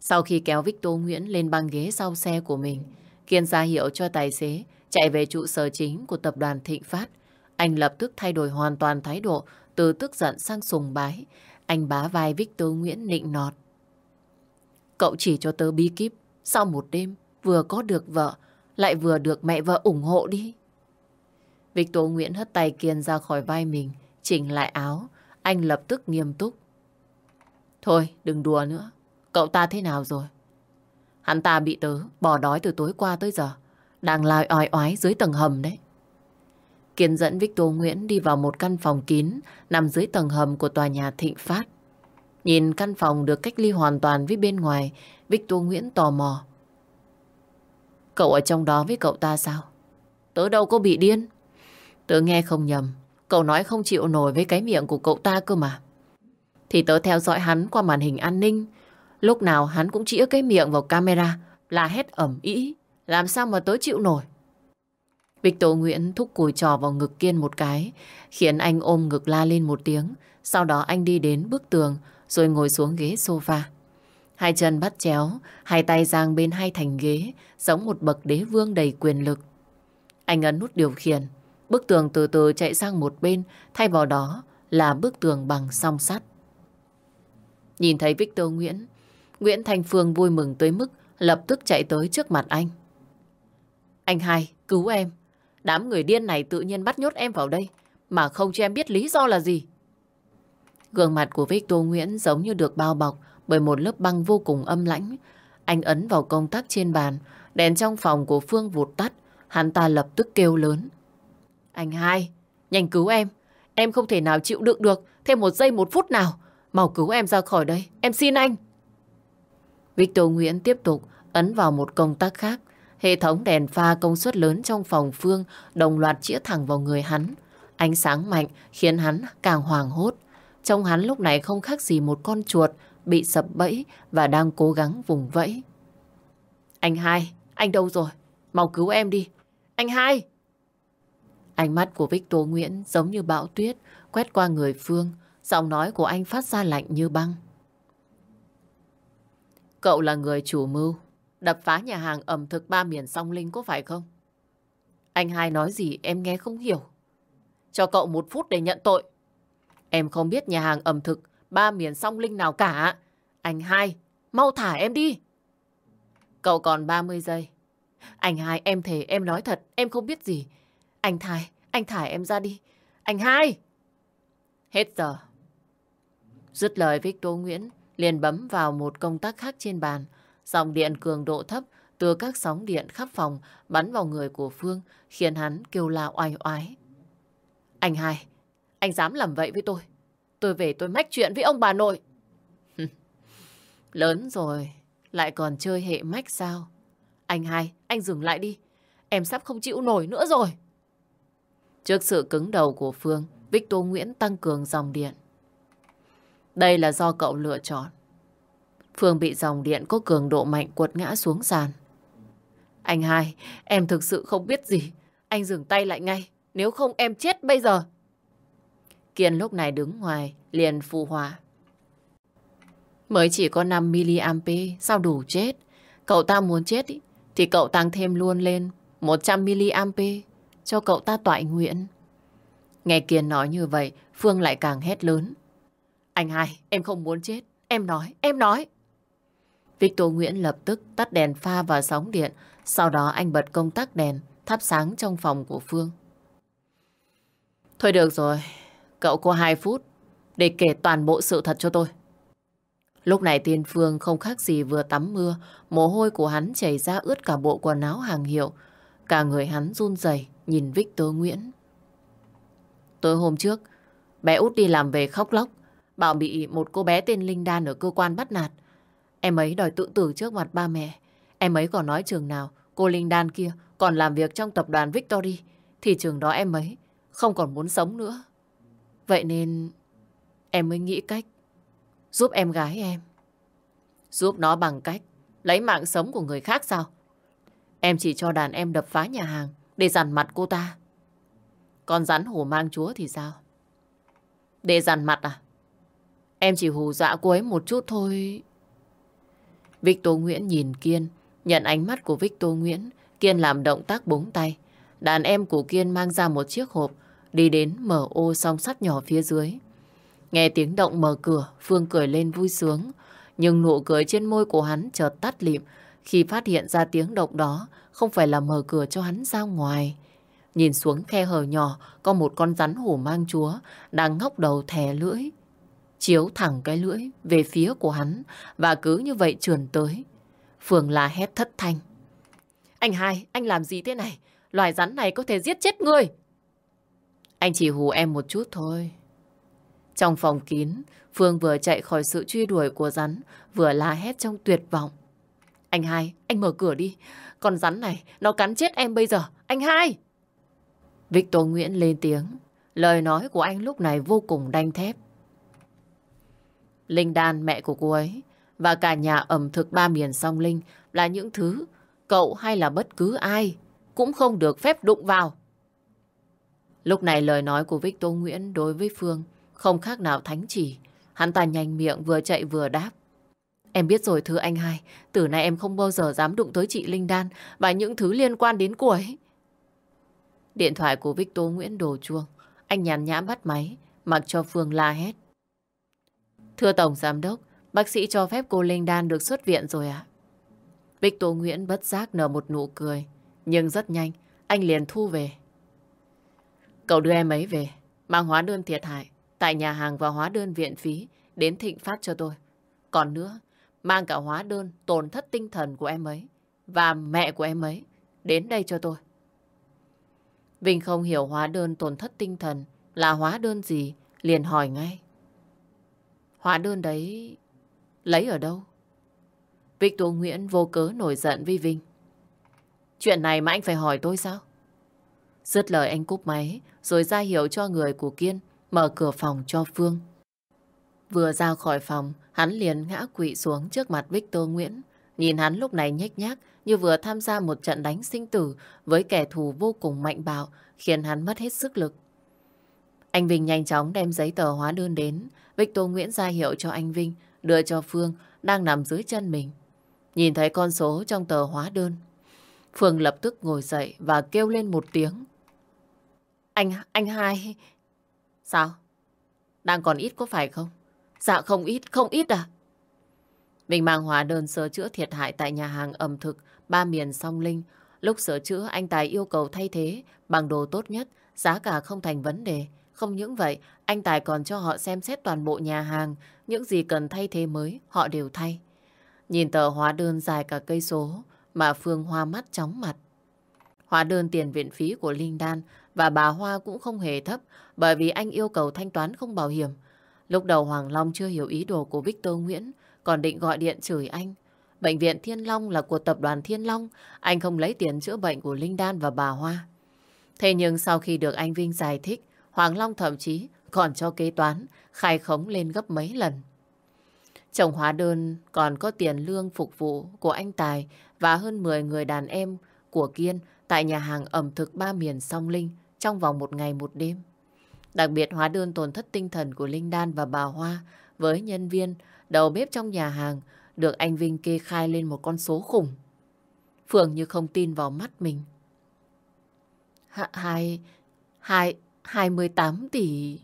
Sau khi kéo Victor Nguyễn lên băng ghế sau xe của mình, Kiên ra hiệu cho tài xế chạy về trụ sở chính của tập đoàn Thịnh Phát. Anh lập tức thay đổi hoàn toàn thái độ từ tức giận sang sùng bái. Anh bá vai Victor Nguyễn nịnh nọt. Cậu chỉ cho tớ bí kíp sau một đêm vừa có được vợ lại vừa được mẹ vợ ủng hộ đi. Victor Nguyễn hất tay Kiên ra khỏi vai mình chỉnh lại áo. Anh lập tức nghiêm túc. Thôi đừng đùa nữa. Cậu ta thế nào rồi? Hắn ta bị tớ bỏ đói từ tối qua tới giờ. Đang lai oai oái dưới tầng hầm đấy. Kiên dẫn Victor Nguyễn đi vào một căn phòng kín nằm dưới tầng hầm của tòa nhà Thịnh Phát. Nhìn căn phòng được cách ly hoàn toàn với bên ngoài, Victor Nguyễn tò mò. Cậu ở trong đó với cậu ta sao? Tớ đâu có bị điên. Tớ nghe không nhầm. Cậu nói không chịu nổi với cái miệng của cậu ta cơ mà. Thì tớ theo dõi hắn qua màn hình an ninh Lúc nào hắn cũng chĩa cái miệng vào camera, la hét ẩm ý. Làm sao mà tớ chịu nổi? Victor Nguyễn thúc cùi trò vào ngực Kiên một cái, khiến anh ôm ngực la lên một tiếng. Sau đó anh đi đến bức tường, rồi ngồi xuống ghế sofa. Hai chân bắt chéo, hai tay giang bên hai thành ghế, giống một bậc đế vương đầy quyền lực. Anh ấn nút điều khiển, bức tường từ từ chạy sang một bên, thay vào đó là bức tường bằng song sắt. Nhìn thấy Victor Nguyễn, Nguyễn Thành Phương vui mừng tới mức lập tức chạy tới trước mặt anh. Anh hai, cứu em. Đám người điên này tự nhiên bắt nhốt em vào đây, mà không cho em biết lý do là gì. Gương mặt của Victor Nguyễn giống như được bao bọc bởi một lớp băng vô cùng âm lãnh. Anh ấn vào công tắc trên bàn, đèn trong phòng của Phương vụt tắt, hắn ta lập tức kêu lớn. Anh hai, nhanh cứu em. Em không thể nào chịu đựng được thêm một giây một phút nào. Mau cứu em ra khỏi đây, em xin anh. Victor Nguyễn tiếp tục ấn vào một công tắc khác. Hệ thống đèn pha công suất lớn trong phòng Phương đồng loạt chĩa thẳng vào người hắn. Ánh sáng mạnh khiến hắn càng hoàng hốt. Trong hắn lúc này không khác gì một con chuột bị sập bẫy và đang cố gắng vùng vẫy. Anh hai, anh đâu rồi? Mau cứu em đi. Anh hai! Ánh mắt của Victor Nguyễn giống như bão tuyết quét qua người Phương. Giọng nói của anh phát ra lạnh như băng. Cậu là người chủ mưu, đập phá nhà hàng ẩm thực ba miền song linh có phải không? Anh hai nói gì em nghe không hiểu. Cho cậu một phút để nhận tội. Em không biết nhà hàng ẩm thực ba miền song linh nào cả. Anh hai, mau thả em đi. Cậu còn 30 giây. Anh hai, em thề, em nói thật, em không biết gì. Anh thải, anh thả em ra đi. Anh hai! Hết giờ. Dứt lời Victor Nguyễn liền bấm vào một công tắc khác trên bàn. Dòng điện cường độ thấp từ các sóng điện khắp phòng bắn vào người của Phương khiến hắn kêu la oai oái. Anh hai, anh dám làm vậy với tôi. Tôi về tôi mách chuyện với ông bà nội. Lớn rồi, lại còn chơi hệ mách sao? Anh hai, anh dừng lại đi. Em sắp không chịu nổi nữa rồi. Trước sự cứng đầu của Phương, Victor Nguyễn tăng cường dòng điện. Đây là do cậu lựa chọn. Phương bị dòng điện có cường độ mạnh quật ngã xuống sàn. Anh hai, em thực sự không biết gì. Anh dừng tay lại ngay, nếu không em chết bây giờ. Kiên lúc này đứng ngoài, liền phù hòa. Mới chỉ có 5mA, sao đủ chết? Cậu ta muốn chết ý, thì cậu tăng thêm luôn lên 100mA cho cậu ta toại nguyện. Nghe Kiên nói như vậy, Phương lại càng hét lớn. Anh hai, em không muốn chết. Em nói, em nói. Victor Nguyễn lập tức tắt đèn pha và sóng điện. Sau đó anh bật công tắc đèn, thắp sáng trong phòng của Phương. Thôi được rồi, cậu có 2 phút để kể toàn bộ sự thật cho tôi. Lúc này Tiên Phương không khác gì vừa tắm mưa, mồ hôi của hắn chảy ra ướt cả bộ quần áo hàng hiệu. Cả người hắn run rẩy nhìn Victor Nguyễn. Tối hôm trước, bé út đi làm về khóc lóc, bảo bị một cô bé tên Linh Đan ở cơ quan bắt nạt. Em ấy đòi tự tử trước mặt ba mẹ. Em ấy còn nói trường nào cô Linh Đan kia còn làm việc trong tập đoàn Victory thì trường đó em ấy không còn muốn sống nữa. Vậy nên em mới nghĩ cách giúp em gái em. Giúp nó bằng cách lấy mạng sống của người khác sao? Em chỉ cho đàn em đập phá nhà hàng để dằn mặt cô ta. Còn rắn hổ mang chúa thì sao? Để dằn mặt à? Em chỉ hù dọa cô ấy một chút thôi. Victor Nguyễn nhìn Kiên, nhận ánh mắt của Victor Nguyễn. Kiên làm động tác búng tay. Đàn em của Kiên mang ra một chiếc hộp, đi đến mở ô song sắt nhỏ phía dưới. Nghe tiếng động mở cửa, Phương cười lên vui sướng. Nhưng nụ cười trên môi của hắn chợt tắt lịm khi phát hiện ra tiếng động đó không phải là mở cửa cho hắn ra ngoài. Nhìn xuống khe hở nhỏ có một con rắn hổ mang chúa đang ngóc đầu thè lưỡi. Chiếu thẳng cái lưỡi về phía của hắn và cứ như vậy trườn tới. Phương là hét thất thanh. Anh hai, anh làm gì thế này? Loài rắn này có thể giết chết người. Anh chỉ hù em một chút thôi. Trong phòng kín, Phương vừa chạy khỏi sự truy đuổi của rắn, vừa la hét trong tuyệt vọng. Anh hai, anh mở cửa đi. Con rắn này, nó cắn chết em bây giờ. Anh hai! Victor Nguyễn lên tiếng. Lời nói của anh lúc này vô cùng đanh thép. Linh Đan, mẹ của cô ấy, và cả nhà ẩm thực ba miền song linh là những thứ cậu hay là bất cứ ai cũng không được phép đụng vào. Lúc này lời nói của Victor Nguyễn đối với Phương không khác nào thánh chỉ. Hắn ta nhanh miệng vừa chạy vừa đáp. Em biết rồi thưa anh hai, từ nay em không bao giờ dám đụng tới chị Linh Đan và những thứ liên quan đến cô ấy. Điện thoại của Victor Nguyễn đổ chuông. Anh nhàn nhã bắt máy, mặc cho Phương la hét. Thưa Tổng Giám Đốc, bác sĩ cho phép cô Linh Đan được xuất viện rồi ạ. Victor Nguyễn bất giác nở một nụ cười. Nhưng rất nhanh, anh liền thu về. Cậu đưa em ấy về, mang hóa đơn thiệt hại tại nhà hàng và hóa đơn viện phí đến thịnh phát cho tôi. Còn nữa, mang cả hóa đơn tổn thất tinh thần của em ấy và mẹ của em ấy đến đây cho tôi. Vinh không hiểu hóa đơn tổn thất tinh thần là hóa đơn gì, liền hỏi ngay. Hóa đơn đấy lấy ở đâu? Victor Nguyễn vô cớ nổi giận với Vinh. Chuyện này mà anh phải hỏi tôi sao? Dứt lời anh cúp máy, rồi ra hiệu cho người của Kiên mở cửa phòng cho Phương. Vừa ra khỏi phòng, hắn liền ngã quỵ xuống trước mặt Victor Nguyễn. Nhìn hắn lúc này nhếch nhác như vừa tham gia một trận đánh sinh tử với kẻ thù vô cùng mạnh bạo, khiến hắn mất hết sức lực. Anh Vinh nhanh chóng đem giấy tờ hóa đơn đến. Victor Nguyễn ra hiệu cho anh Vinh, đưa cho Phương, đang nằm dưới chân mình. Nhìn thấy con số trong tờ hóa đơn, Phương lập tức ngồi dậy và kêu lên một tiếng. Anh, anh hai... Sao? Đang còn ít có phải không? Dạ không ít, không ít à? Mình mang hóa đơn sửa chữa thiệt hại tại nhà hàng ẩm thực ba miền song linh. Lúc sửa chữa anh Tài yêu cầu thay thế bằng đồ tốt nhất, giá cả không thành vấn đề. Không những vậy, anh Tài còn cho họ xem xét toàn bộ nhà hàng, những gì cần thay thế mới, họ đều thay. Nhìn tờ hóa đơn dài cả cây số mà Phương hoa mắt chóng mặt. Hóa đơn tiền viện phí của Linh Đan và bà Hoa cũng không hề thấp bởi vì anh yêu cầu thanh toán không bảo hiểm. Lúc đầu Hoàng Long chưa hiểu ý đồ của Victor Nguyễn còn định gọi điện chửi anh. Bệnh viện Thiên Long là của tập đoàn Thiên Long, anh không lấy tiền chữa bệnh của Linh Đan và bà Hoa. Thế nhưng sau khi được anh Vinh giải thích, Hoàng Long thậm chí còn cho kế toán khai khống lên gấp mấy lần. Chồng hóa đơn còn có tiền lương phục vụ của anh Tài và hơn 10 người đàn em của Kiên tại nhà hàng ẩm thực ba miền song Linh trong vòng một ngày một đêm. Đặc biệt hóa đơn tổn thất tinh thần của Linh Đan và bà Hoa với nhân viên đầu bếp trong nhà hàng được anh Vinh kê khai lên một con số khủng. Phượng như không tin vào mắt mình. Hai, hai, 28 tỷ...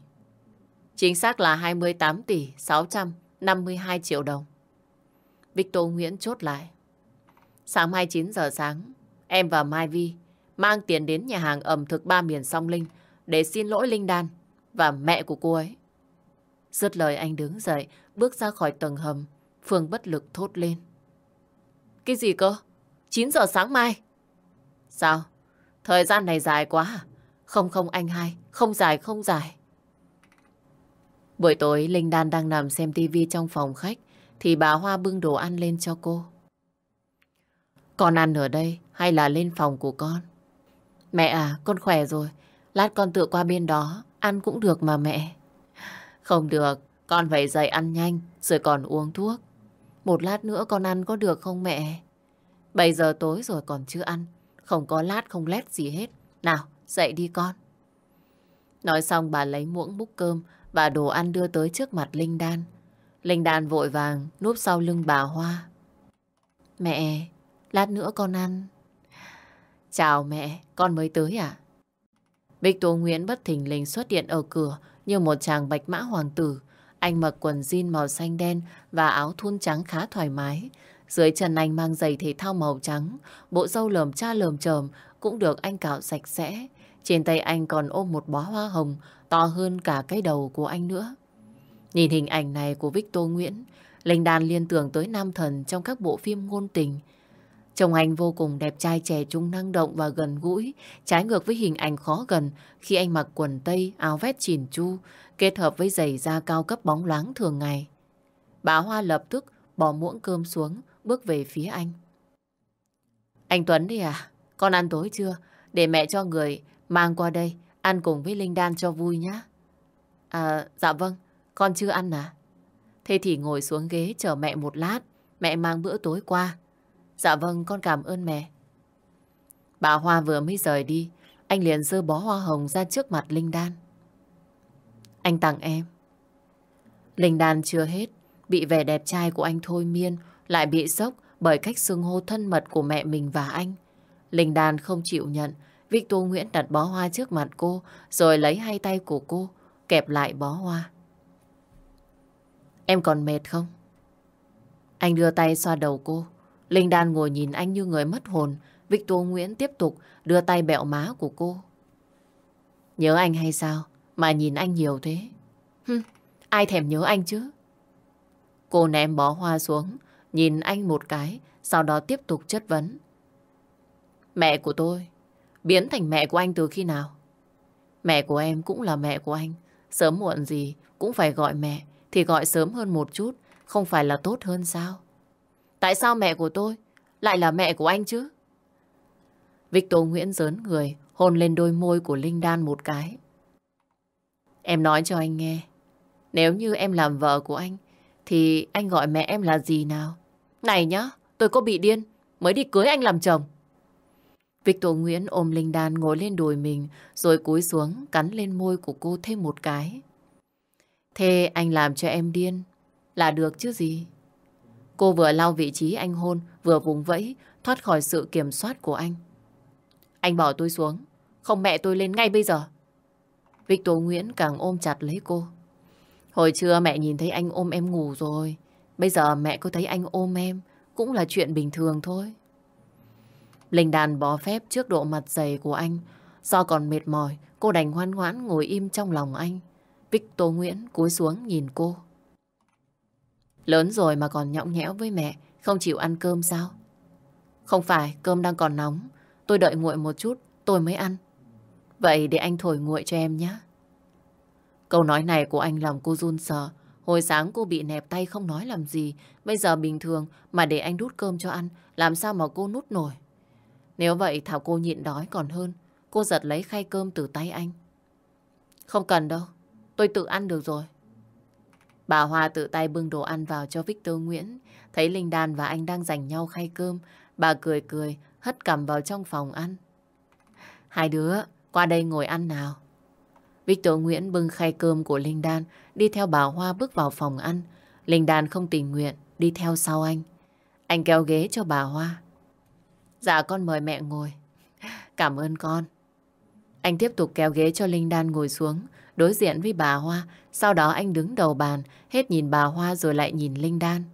Chính xác là 28 tỷ 652 triệu đồng. Victor Nguyễn chốt lại. Sáng hai chín giờ sáng, em và Mai Vi mang tiền đến nhà hàng ẩm thực ba miền song Linh để xin lỗi Linh Đan và mẹ của cô ấy. Dứt lời anh đứng dậy, bước ra khỏi tầng hầm. Phương bất lực thốt lên. Cái gì cơ? 9 giờ sáng mai? Sao? Thời gian này dài quá à? Không không anh hai, không dài không dài. Buổi tối Linh Đan đang nằm xem tivi trong phòng khách thì bà Hoa bưng đồ ăn lên cho cô. Con ăn ở đây hay là lên phòng của con? Mẹ à, con khỏe rồi. Lát con tự qua bên đó, ăn cũng được mà mẹ. Không được, con phải dậy ăn nhanh, rồi còn uống thuốc. Một lát nữa con ăn có được không mẹ? Bây giờ tối rồi còn chưa ăn, không có lát không lét gì hết. Nào, dậy đi con. Nói xong bà lấy muỗng múc cơm và đồ ăn đưa tới trước mặt Linh Đan. Linh Đan vội vàng núp sau lưng bà Hoa. Mẹ, lát nữa con ăn. Chào mẹ, con mới tới à? Bích Tố Nguyễn bất thình lình xuất hiện ở cửa như một chàng bạch mã hoàng tử. Anh mặc quần jean màu xanh đen và áo thun trắng khá thoải mái. Dưới chân anh mang giày thể thao màu trắng, bộ râu lờm cha lờm chởm cũng được anh cạo sạch sẽ. Trên tay anh còn ôm một bó hoa hồng to hơn cả cái đầu của anh nữa. Nhìn hình ảnh này của Victor Nguyễn, Linh Đan liên tưởng tới nam thần trong các bộ phim ngôn tình. Chồng anh vô cùng đẹp trai trẻ trung năng động và gần gũi, trái ngược với hình ảnh khó gần khi anh mặc quần tây, áo vest chỉn chu, kết hợp với giày da cao cấp bóng loáng thường ngày. Bà Hoa lập tức bỏ muỗng cơm xuống, bước về phía anh. Anh Tuấn đi à? Con ăn tối chưa? Để mẹ cho người mang qua đây, ăn cùng với Linh Đan cho vui nhá. À, dạ vâng, con chưa ăn à? Thế thì ngồi xuống ghế chờ mẹ một lát. Mẹ mang bữa tối qua. Dạ vâng, con cảm ơn mẹ. Bà Hoa vừa mới rời đi. Anh liền dơ bó hoa hồng ra trước mặt Linh Đan. Anh tặng em. Linh Đan chưa hết. Bị vẻ đẹp trai của anh thôi miên. Lại bị sốc bởi cách xưng hô thân mật của mẹ mình và anh. Linh Đan không chịu nhận. Victor Nguyễn đặt bó hoa trước mặt cô rồi lấy hai tay của cô kẹp lại bó hoa. Em còn mệt không? Anh đưa tay xoa đầu cô. Linh Đan ngồi nhìn anh như người mất hồn. Victor Nguyễn tiếp tục đưa tay bẹo má của cô. Nhớ anh hay sao? Mà nhìn anh nhiều thế. Hừm, ai thèm nhớ anh chứ? Cô ném bó hoa xuống, nhìn anh một cái, sau đó tiếp tục chất vấn. Mẹ của tôi biến thành mẹ của anh từ khi nào? Mẹ của em cũng là mẹ của anh. Sớm muộn gì cũng phải gọi mẹ, thì gọi sớm hơn một chút, không phải là tốt hơn sao? Tại sao mẹ của tôi lại là mẹ của anh chứ? Victor Nguyễn dớn người, hôn lên đôi môi của Linh Đan một cái. Em nói cho anh nghe, nếu như em làm vợ của anh, thì anh gọi mẹ em là gì nào? Này nhá, tôi có bị điên, mới đi cưới anh làm chồng. Victor Nguyễn ôm Linh Đan ngồi lên đùi mình, rồi cúi xuống cắn lên môi của cô thêm một cái. Thế anh làm cho em điên, là được chứ gì? Cô vừa lau vị trí anh hôn, vừa vùng vẫy, thoát khỏi sự kiểm soát của anh. Anh bỏ tôi xuống, không mẹ tôi lên ngay bây giờ. Victor Nguyễn càng ôm chặt lấy cô. Hồi trưa mẹ nhìn thấy anh ôm em ngủ rồi. Bây giờ mẹ có thấy anh ôm em cũng là chuyện bình thường thôi. Linh đàn bó phép trước độ mặt dày của anh. Do còn mệt mỏi, cô đành ngoan ngoãn ngồi im trong lòng anh. Victor Nguyễn cúi xuống nhìn cô. Lớn rồi mà còn nhõng nhẽo với mẹ, không chịu ăn cơm sao? Không phải, cơm đang còn nóng. Tôi đợi nguội một chút, tôi mới ăn. Vậy để anh thổi nguội cho em nhé. Câu nói này của anh làm cô run sợ. Hồi sáng cô bị nẹp tay không nói làm gì. Bây giờ bình thường mà để anh đút cơm cho ăn, làm sao mà cô nút nổi. Nếu vậy Thảo cô nhịn đói còn hơn. Cô giật lấy khay cơm từ tay anh. Không cần đâu, tôi tự ăn được rồi. Bà Hoa tự tay bưng đồ ăn vào cho Victor Nguyễn. Thấy Linh Đan và anh đang giành nhau khay cơm. Bà cười cười, hất cầm vào trong phòng ăn. Hai đứa, qua đây ngồi ăn nào. Victor Nguyễn bưng khay cơm của Linh Đan, đi theo bà Hoa bước vào phòng ăn. Linh Đan không tình nguyện, đi theo sau anh. Anh kéo ghế cho bà Hoa. Dạ con mời mẹ ngồi. Cảm ơn con. Anh tiếp tục kéo ghế cho Linh Đan ngồi xuống, đối diện với bà Hoa. Sau đó anh đứng đầu bàn, hết nhìn bà Hoa rồi lại nhìn Linh Đan.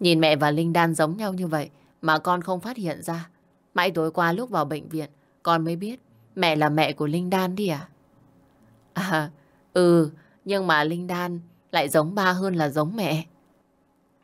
Nhìn mẹ và Linh Đan giống nhau như vậy, mà con không phát hiện ra. Mãi tối qua lúc vào bệnh viện, con mới biết mẹ là mẹ của Linh Đan đi à? À, ừ, nhưng mà Linh Đan lại giống ba hơn là giống mẹ.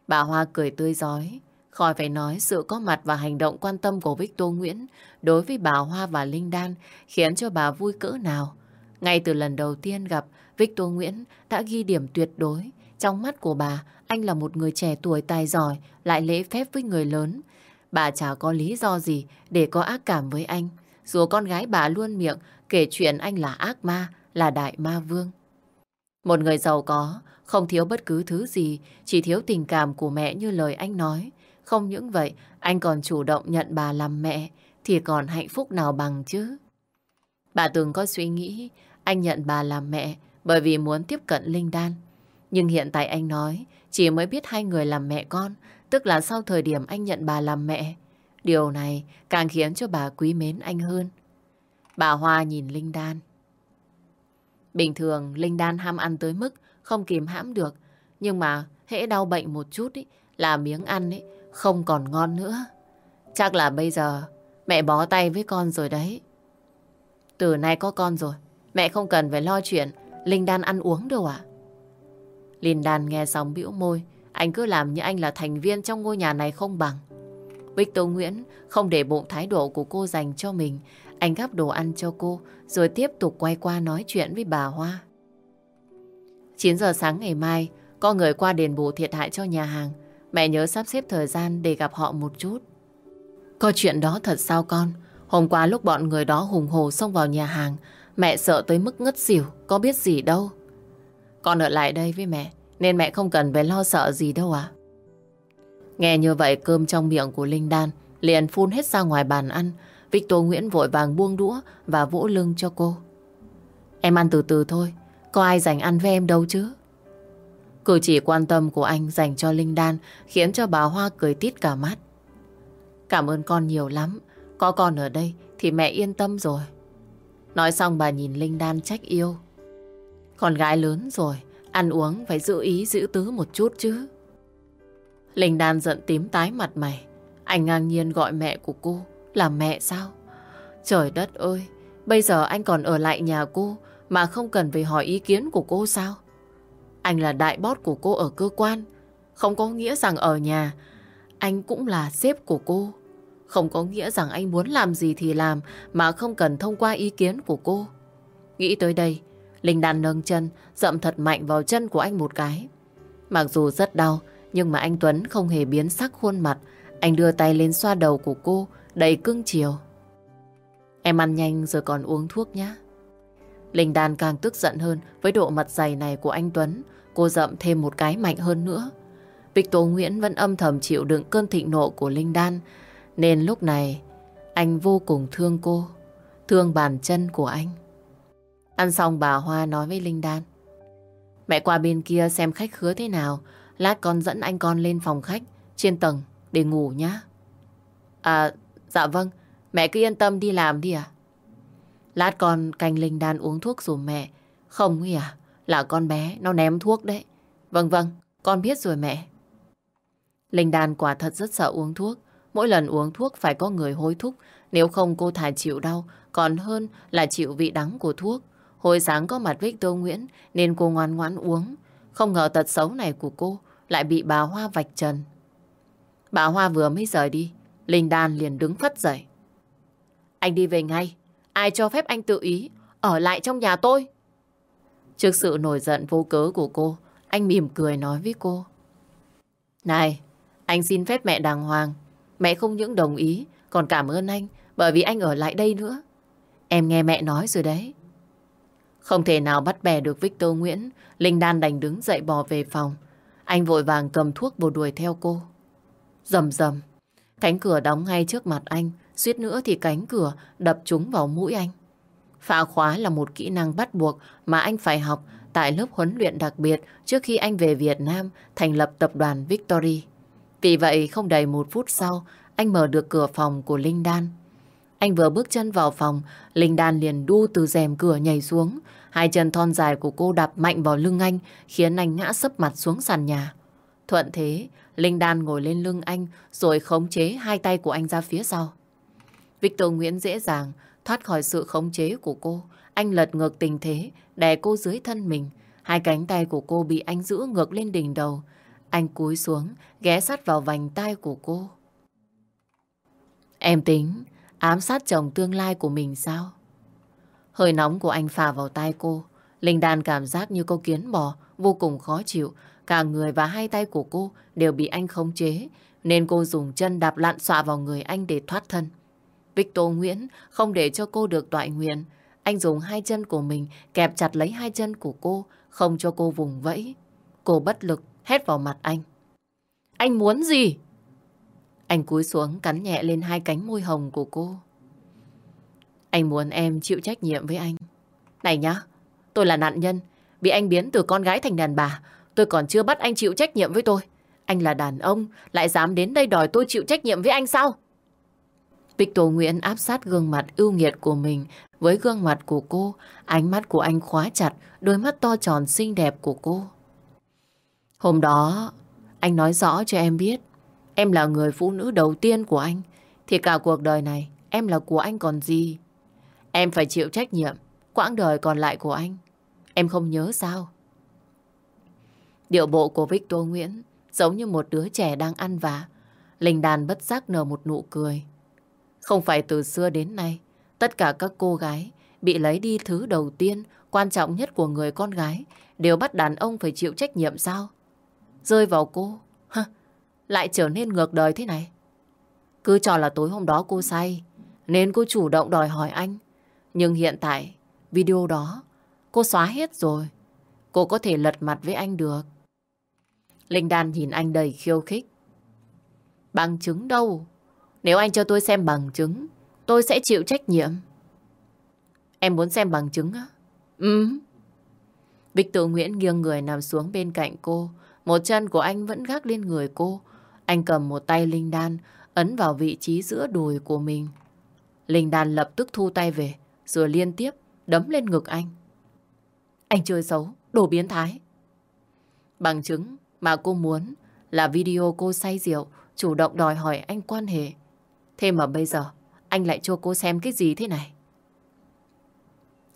Bà Hoa cười tươi giói, khỏi phải nói sự có mặt và hành động quan tâm của Victor Nguyễn đối với bà Hoa và Linh Đan khiến cho bà vui cỡ nào. Ngay từ lần đầu tiên gặp, Victor Nguyễn đã ghi điểm tuyệt đối. Trong mắt của bà, anh là một người trẻ tuổi tài giỏi, lại lễ phép với người lớn. Bà chả có lý do gì để có ác cảm với anh. Dù con gái bà luôn miệng kể chuyện anh là ác ma, là đại ma vương. Một người giàu có, không thiếu bất cứ thứ gì, chỉ thiếu tình cảm của mẹ như lời anh nói. Không những vậy, anh còn chủ động nhận bà làm mẹ, thì còn hạnh phúc nào bằng chứ. Bà từng có suy nghĩ anh nhận bà làm mẹ bởi vì muốn tiếp cận Linh Đan. Nhưng hiện tại anh nói chỉ mới biết hai người làm mẹ con, tức là sau thời điểm anh nhận bà làm mẹ. Điều này càng khiến cho bà quý mến anh hơn. Bà Hoa nhìn Linh Đan. Bình thường Linh Đan ham ăn tới mức không kìm hãm được. Nhưng mà hễ đau bệnh một chút ý, là miếng ăn ấy không còn ngon nữa. Chắc là bây giờ mẹ bó tay với con rồi đấy. Từ nay có con rồi, mẹ không cần phải lo chuyện Linh Đan ăn uống đâu ạ. Linh Đan nghe xong bĩu môi, anh cứ làm như anh là thành viên trong ngôi nhà này không bằng. Victor Nguyễn không để bụng thái độ của cô dành cho mình. Anh gắp đồ ăn cho cô, rồi tiếp tục quay qua nói chuyện với bà Hoa. 9 giờ sáng ngày mai, có người qua đền bù thiệt hại cho nhà hàng. Mẹ nhớ sắp xếp thời gian để gặp họ một chút. Có chuyện đó thật sao con? Hôm qua lúc bọn người đó hùng hồ xông vào nhà hàng, mẹ sợ tới mức ngất xỉu, có biết gì đâu. Con ở lại đây với mẹ, Nên mẹ không cần phải lo sợ gì đâu ạ. Nghe như vậy cơm trong miệng của Linh Đan liền phun hết ra ngoài bàn ăn. Victor Nguyễn vội vàng buông đũa và vỗ lưng cho cô. Em ăn từ từ thôi, có ai dành ăn với em đâu chứ. Cử chỉ quan tâm của anh dành cho Linh Đan khiến cho bà Hoa cười tít cả mắt. Cảm ơn con nhiều lắm, có con ở đây thì mẹ yên tâm rồi. Nói xong bà nhìn Linh Đan trách yêu. Con gái lớn rồi, ăn uống phải giữ ý giữ tứ một chút chứ. Linh Đan giận tím tái mặt mày. Anh ngang nhiên gọi mẹ của cô là mẹ sao? Trời đất ơi, bây giờ anh còn ở lại nhà cô mà không cần phải hỏi ý kiến của cô sao? Anh là đại bót của cô ở cơ quan, không có nghĩa rằng ở nhà anh cũng là sếp của cô. Không có nghĩa rằng anh muốn làm gì thì làm mà không cần thông qua ý kiến của cô. Nghĩ tới đây, Linh Đan nâng chân, dậm thật mạnh vào chân của anh một cái. Mặc dù rất đau, nhưng mà anh Tuấn không hề biến sắc khuôn mặt. Anh đưa tay lên xoa đầu của cô, đầy cưng chiều. Em ăn nhanh rồi còn uống thuốc nhé. Linh Đan càng tức giận hơn với độ mặt dày này của anh Tuấn. Cô dậm thêm một cái mạnh hơn nữa. Victor Nguyễn vẫn âm thầm chịu đựng cơn thịnh nộ của Linh Đan. Nên lúc này anh vô cùng thương cô. Thương bàn chân của anh. Ăn xong bà Hoa nói với Linh Đan. Mẹ qua bên kia xem khách khứa thế nào. Lát con dẫn anh con lên phòng khách trên tầng để ngủ nhá. À, dạ vâng. Mẹ cứ yên tâm đi làm đi à. Lát con canh Linh Đan uống thuốc dùm mẹ. Không ấy à? Là con bé, nó ném thuốc đấy. Vâng vâng, con biết rồi mẹ. Linh Đan quả thật rất sợ uống thuốc. Mỗi lần uống thuốc phải có người hối thúc. Nếu không cô thà chịu đau, còn hơn là chịu vị đắng của thuốc. Hồi sáng có mặt Victor Nguyễn nên cô ngoan ngoãn uống. Không ngờ tật xấu này của cô lại bị bà Hoa vạch trần. Bà Hoa vừa mới rời đi, Linh Đan liền đứng phất dậy. Anh đi về ngay, ai cho phép anh tự ý ở lại trong nhà tôi? Trước sự nổi giận vô cớ của cô, anh mỉm cười nói với cô. Này, anh xin phép mẹ đàng hoàng. Mẹ không những đồng ý, còn cảm ơn anh bởi vì anh ở lại đây nữa. Em nghe mẹ nói rồi đấy. Không thể nào bắt bè được Victor Nguyễn, Linh Đan đành đứng dậy bò về phòng. Anh vội vàng cầm thuốc bồ đuổi theo cô. Rầm rầm, cánh cửa đóng ngay trước mặt anh, suýt nữa thì cánh cửa đập trúng vào mũi anh. Phá khóa là một kỹ năng bắt buộc mà anh phải học tại lớp huấn luyện đặc biệt trước khi anh về Việt Nam thành lập tập đoàn Victory. Vì vậy không đầy một phút sau, anh mở được cửa phòng của Linh Đan. Anh vừa bước chân vào phòng, Linh Đan liền đu từ rèm cửa nhảy xuống. Hai chân thon dài của cô đạp mạnh vào lưng anh, khiến anh ngã sấp mặt xuống sàn nhà. Thuận thế, Linh Đan ngồi lên lưng anh, rồi khống chế hai tay của anh ra phía sau. Victor Nguyễn dễ dàng thoát khỏi sự khống chế của cô. Anh lật ngược tình thế, đè cô dưới thân mình. Hai cánh tay của cô bị anh giữ ngược lên đỉnh đầu. Anh cúi xuống, ghé sát vào vành tay của cô. Em tính ám sát chồng tương lai của mình sao? Hơi nóng của anh phả vào tay cô. Linh Đan cảm giác như cô kiến bò, vô cùng khó chịu. Cả người và hai tay của cô đều bị anh khống chế, nên cô dùng chân đạp lặn xọa vào người anh để thoát thân. Victor Nguyễn không để cho cô được tọa nguyện. Anh dùng hai chân của mình kẹp chặt lấy hai chân của cô, không cho cô vùng vẫy. Cô bất lực, hét vào mặt anh. Anh muốn gì? Anh cúi xuống cắn nhẹ lên hai cánh môi hồng của cô. Anh muốn em chịu trách nhiệm với anh. Này nhá, tôi là nạn nhân, bị anh biến từ con gái thành đàn bà. Tôi còn chưa bắt anh chịu trách nhiệm với tôi. Anh là đàn ông, lại dám đến đây đòi tôi chịu trách nhiệm với anh sao? Victor Nguyễn áp sát gương mặt ưu nghiệt của mình với gương mặt của cô, ánh mắt của anh khóa chặt đôi mắt to tròn xinh đẹp của cô. Hôm đó, anh nói rõ cho em biết, em là người phụ nữ đầu tiên của anh, thì cả cuộc đời này em là của anh còn gì. Em phải chịu trách nhiệm, quãng đời còn lại của anh. Em không nhớ sao? Điệu bộ của Victor Nguyễn giống như một đứa trẻ đang ăn vả. Linh đàn bất giác nở một nụ cười. Không phải từ xưa đến nay, tất cả các cô gái bị lấy đi thứ đầu tiên, quan trọng nhất của người con gái, đều bắt đàn ông phải chịu trách nhiệm sao? Rơi vào cô, ha, lại trở nên ngược đời thế này. Cứ cho là tối hôm đó cô say, nên cô chủ động đòi hỏi anh. Nhưng hiện tại, video đó, cô xóa hết rồi. Cô có thể lật mặt với anh được. Linh Đan nhìn anh đầy khiêu khích. Bằng chứng đâu? Nếu anh cho tôi xem bằng chứng, tôi sẽ chịu trách nhiệm. Em muốn xem bằng chứng á? Ừ. Victor Nguyễn nghiêng người nằm xuống bên cạnh cô. Một chân của anh vẫn gác lên người cô. Anh cầm một tay Linh Đan, ấn vào vị trí giữa đùi của mình. Linh Đan lập tức thu tay về, rồi liên tiếp đấm lên ngực anh. Anh chơi xấu, đồ biến thái. Bằng chứng mà cô muốn là video cô say rượu, chủ động đòi hỏi anh quan hệ. Thế mà bây giờ, anh lại cho cô xem cái gì thế này?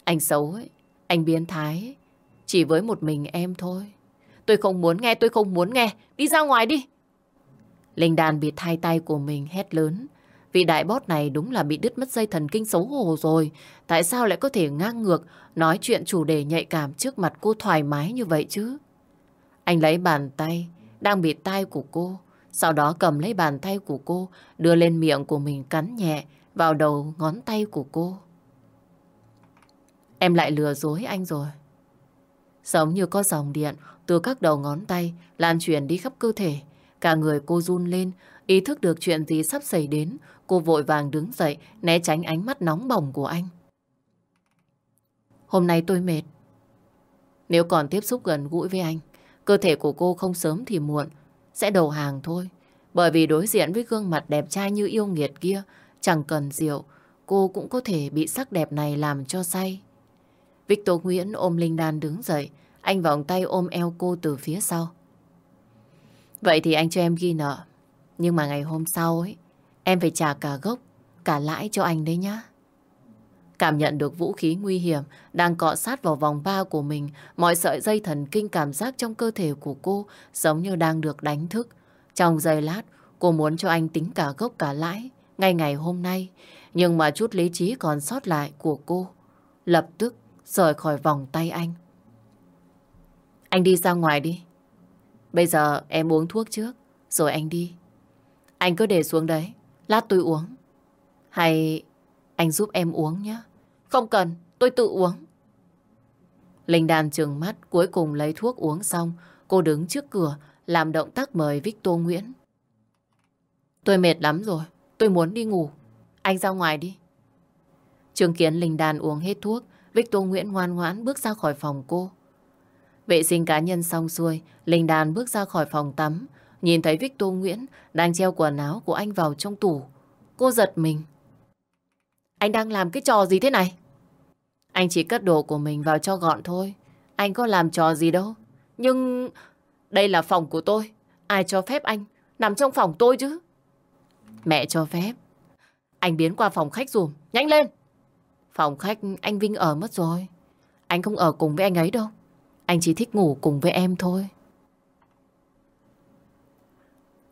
Anh xấu ấy, anh biến thái Chỉ với một mình em thôi. Tôi không muốn nghe, tôi không muốn nghe. Đi ra ngoài đi. Linh đàn bị thay tay của mình hét lớn. Vị đại bót này đúng là bị đứt mất dây thần kinh xấu hổ rồi. Tại sao lại có thể ngang ngược nói chuyện chủ đề nhạy cảm trước mặt cô thoải mái như vậy chứ? Anh lấy bàn tay đang bị tay của cô. Sau đó cầm lấy bàn tay của cô đưa lên miệng của mình cắn nhẹ vào đầu ngón tay của cô. Em lại lừa dối anh rồi. Giống như có dòng điện từ các đầu ngón tay lan truyền đi khắp cơ thể. Cả người cô run lên, ý thức được chuyện gì sắp xảy đến. Cô vội vàng đứng dậy, né tránh ánh mắt nóng bỏng của anh. Hôm nay tôi mệt. Nếu còn tiếp xúc gần gũi với anh, cơ thể của cô không sớm thì muộn, sẽ đầu hàng thôi. Bởi vì đối diện với gương mặt đẹp trai như yêu nghiệt kia, chẳng cần rượu, cô cũng có thể bị sắc đẹp này làm cho say. Victor Nguyễn ôm Linh Đan đứng dậy. Anh vòng tay ôm eo cô từ phía sau. Vậy thì anh cho em ghi nợ. Nhưng mà ngày hôm sau ấy, em phải trả cả gốc, cả lãi cho anh đấy nhá. Cảm nhận được vũ khí nguy hiểm đang cọ sát vào vòng ba của mình, mọi sợi dây thần kinh cảm giác trong cơ thể của cô giống như đang được đánh thức. Trong giây lát, cô muốn cho anh tính cả gốc cả lãi ngay ngày hôm nay, nhưng mà chút lý trí còn sót lại của cô lập tức rời khỏi vòng tay anh. Anh đi ra ngoài đi. Bây giờ em uống thuốc trước, rồi anh đi. Anh cứ để xuống đấy, lát tôi uống. Hay anh giúp em uống nhé. Không cần, tôi tự uống. Linh đàn trừng mắt, cuối cùng lấy thuốc uống xong. Cô đứng trước cửa, làm động tác mời Victor Nguyễn. Tôi mệt lắm rồi, tôi muốn đi ngủ. Anh ra ngoài đi. Trường kiến Linh đàn uống hết thuốc, Victor Nguyễn ngoan ngoãn bước ra khỏi phòng cô. Vệ sinh cá nhân xong xuôi, Linh Đàn bước ra khỏi phòng tắm, nhìn thấy Victor Nguyễn đang treo quần áo của anh vào trong tủ. Cô giật mình. Anh đang làm cái trò gì thế này? Anh chỉ cất đồ của mình vào cho gọn thôi. Anh có làm trò gì đâu. Nhưng đây là phòng của tôi. Ai cho phép anh nằm trong phòng tôi chứ? Mẹ cho phép. Anh biến qua phòng khách dùm. Nhanh lên! Phòng khách anh Vinh ở mất rồi. Anh không ở cùng với anh ấy đâu. Anh chỉ thích ngủ cùng với em thôi.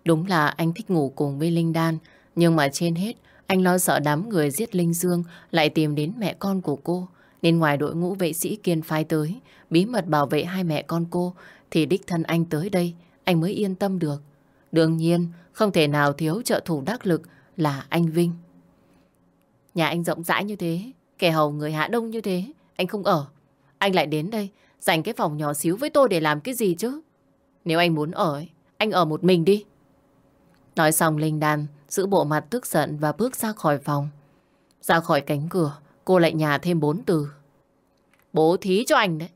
Đúng là anh thích ngủ cùng với Linh Đan. Nhưng mà trên hết, anh lo sợ đám người giết Linh Dương lại tìm đến mẹ con của cô. Nên ngoài đội ngũ vệ sĩ kiên phái tới, bí mật bảo vệ hai mẹ con cô, thì đích thân anh tới đây, anh mới yên tâm được. Đương nhiên, không thể nào thiếu trợ thủ đắc lực là anh Vinh. Nhà anh rộng rãi như thế, Kẻ hầu người hạ đông như thế, anh không ở. Anh lại đến đây, dành cái phòng nhỏ xíu với tôi để làm cái gì chứ? Nếu anh muốn ở, anh ở một mình đi. Nói xong Linh Đan giữ bộ mặt tức giận và bước ra khỏi phòng. Ra khỏi cánh cửa, cô lại nhà thêm bốn từ. Bố thí cho anh đấy.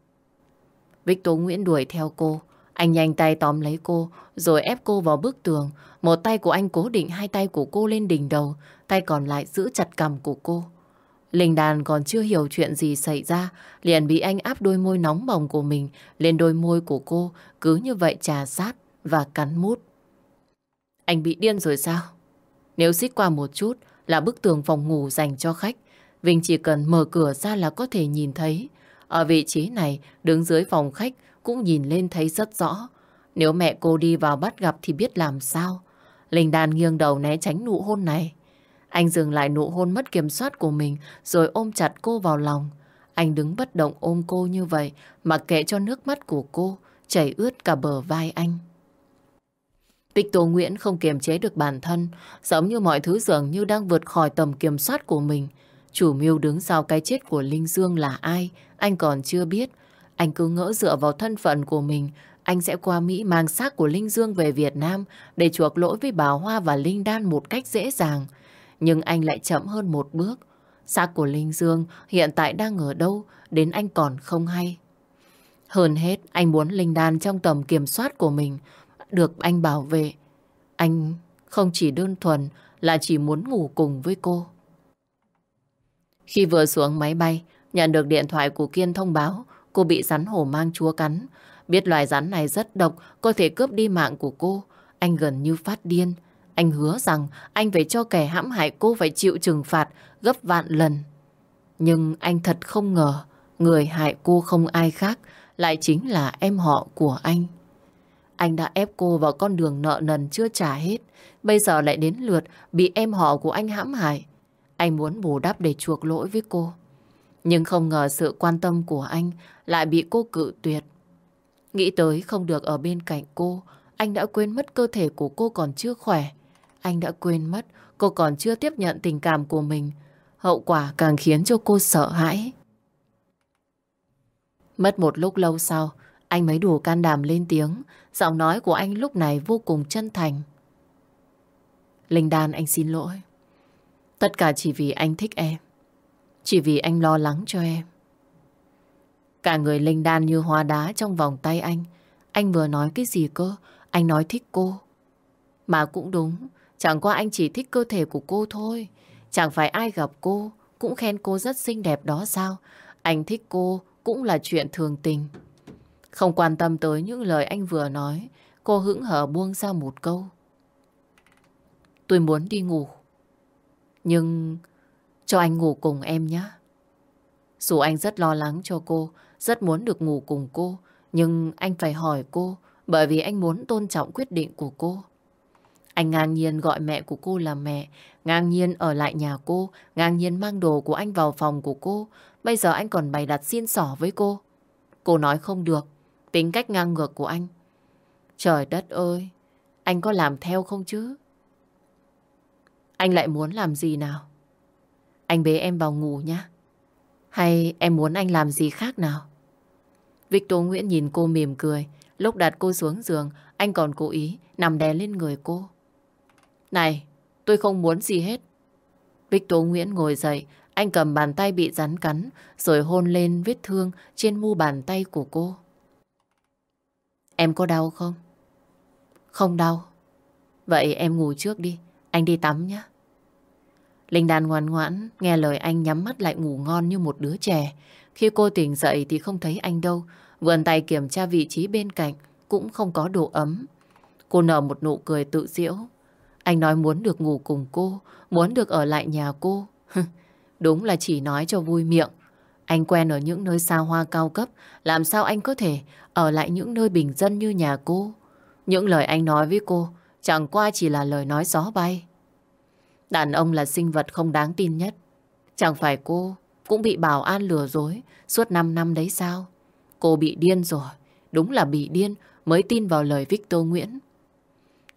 Victor Nguyễn đuổi theo cô. Anh nhanh tay tóm lấy cô, rồi ép cô vào bức tường. Một tay của anh cố định hai tay của cô lên đỉnh đầu, tay còn lại giữ chặt cầm của cô. Linh Đàn còn chưa hiểu chuyện gì xảy ra, liền bị anh áp đôi môi nóng bỏng của mình lên đôi môi của cô, cứ như vậy trà sát và cắn mút. Anh bị điên rồi sao? Nếu xích qua một chút là bức tường phòng ngủ dành cho khách, Vinh chỉ cần mở cửa ra là có thể nhìn thấy. Ở vị trí này, đứng dưới phòng khách cũng nhìn lên thấy rất rõ. Nếu mẹ cô đi vào bắt gặp thì biết làm sao. Linh Đàn nghiêng đầu né tránh nụ hôn này. Anh dừng lại nụ hôn mất kiểm soát của mình rồi ôm chặt cô vào lòng. Anh đứng bất động ôm cô như vậy mà kệ cho nước mắt của cô chảy ướt cả bờ vai anh. Victor Nguyễn không kiềm chế được bản thân, giống như mọi thứ dường như đang vượt khỏi tầm kiểm soát của mình. Chủ mưu đứng sau cái chết của Linh Dương là ai, anh còn chưa biết. Anh cứ ngỡ dựa vào thân phận của mình, anh sẽ qua Mỹ mang xác của Linh Dương về Việt Nam để chuộc lỗi với bà Hoa và Linh Đan một cách dễ dàng. Nhưng anh lại chậm hơn một bước. Xác của Linh Dương hiện tại đang ở đâu đến anh còn không hay. Hơn hết, anh muốn Linh Đan trong tầm kiểm soát của mình được anh bảo vệ. Anh không chỉ đơn thuần là chỉ muốn ngủ cùng với cô. Khi vừa xuống máy bay, nhận được điện thoại của Kiên thông báo cô bị rắn hổ mang chúa cắn. Biết loài rắn này rất độc, có thể cướp đi mạng của cô. Anh gần như phát điên. Anh hứa rằng anh phải cho kẻ hãm hại cô phải chịu trừng phạt gấp vạn lần. Nhưng anh thật không ngờ người hại cô không ai khác lại chính là em họ của anh. Anh đã ép cô vào con đường nợ nần chưa trả hết. Bây giờ lại đến lượt bị em họ của anh hãm hại. Anh muốn bù đắp để chuộc lỗi với cô. Nhưng không ngờ sự quan tâm của anh lại bị cô cự tuyệt. Nghĩ tới không được ở bên cạnh cô, anh đã quên mất cơ thể của cô còn chưa khỏe. Anh đã quên mất cô còn chưa tiếp nhận tình cảm của mình. Hậu quả càng khiến cho cô sợ hãi. Mất một lúc lâu sau, anh mới đủ can đảm lên tiếng. Giọng nói của anh lúc này vô cùng chân thành. Linh Đan anh xin lỗi. Tất cả chỉ vì anh thích em. Chỉ vì anh lo lắng cho em. Cả người Linh Đan như hoa đá trong vòng tay anh. Anh vừa nói cái gì cơ? Anh nói thích cô. Mà cũng đúng. Chẳng qua anh chỉ thích cơ thể của cô thôi. Chẳng phải ai gặp cô cũng khen cô rất xinh đẹp đó sao? Anh thích cô cũng là chuyện thường tình. Không quan tâm tới những lời anh vừa nói, cô hững hở buông ra một câu. Tôi muốn đi ngủ. Nhưng cho anh ngủ cùng em nhé. Dù anh rất lo lắng cho cô, rất muốn được ngủ cùng cô, nhưng anh phải hỏi cô bởi vì anh muốn tôn trọng quyết định của cô. Anh ngang nhiên gọi mẹ của cô là mẹ, ngang nhiên ở lại nhà cô, ngang nhiên mang đồ của anh vào phòng của cô. Bây giờ anh còn bày đặt xin sỏ với cô. Cô nói không được, tính cách ngang ngược của anh. Trời đất ơi, anh có làm theo không chứ? Anh lại muốn làm gì nào? Anh bế em vào ngủ nhé. Hay em muốn anh làm gì khác nào? Victor Nguyễn nhìn cô mỉm cười. Lúc đặt cô xuống giường, anh còn cố ý nằm đè lên người cô. Này, tôi không muốn gì hết. Bích Tố Nguyễn ngồi dậy, anh cầm bàn tay bị rắn cắn, rồi hôn lên vết thương trên mu bàn tay của cô. Em có đau không? Không đau. Vậy em ngủ trước đi, anh đi tắm nhé. Linh Đan ngoan ngoãn, nghe lời anh nhắm mắt lại ngủ ngon như một đứa trẻ. Khi cô tỉnh dậy thì không thấy anh đâu, vườn tay kiểm tra vị trí bên cạnh, cũng không có độ ấm. Cô nở một nụ cười tự diễu. Anh nói muốn được ngủ cùng cô, muốn được ở lại nhà cô. Đúng là chỉ nói cho vui miệng. Anh quen ở những nơi xa hoa cao cấp, làm sao anh có thể ở lại những nơi bình dân như nhà cô? Những lời anh nói với cô chẳng qua chỉ là lời nói gió bay. Đàn ông là sinh vật không đáng tin nhất. Chẳng phải cô cũng bị bảo an lừa dối suốt 5 năm đấy sao? Cô bị điên rồi. Đúng là bị điên mới tin vào lời Victor Nguyễn.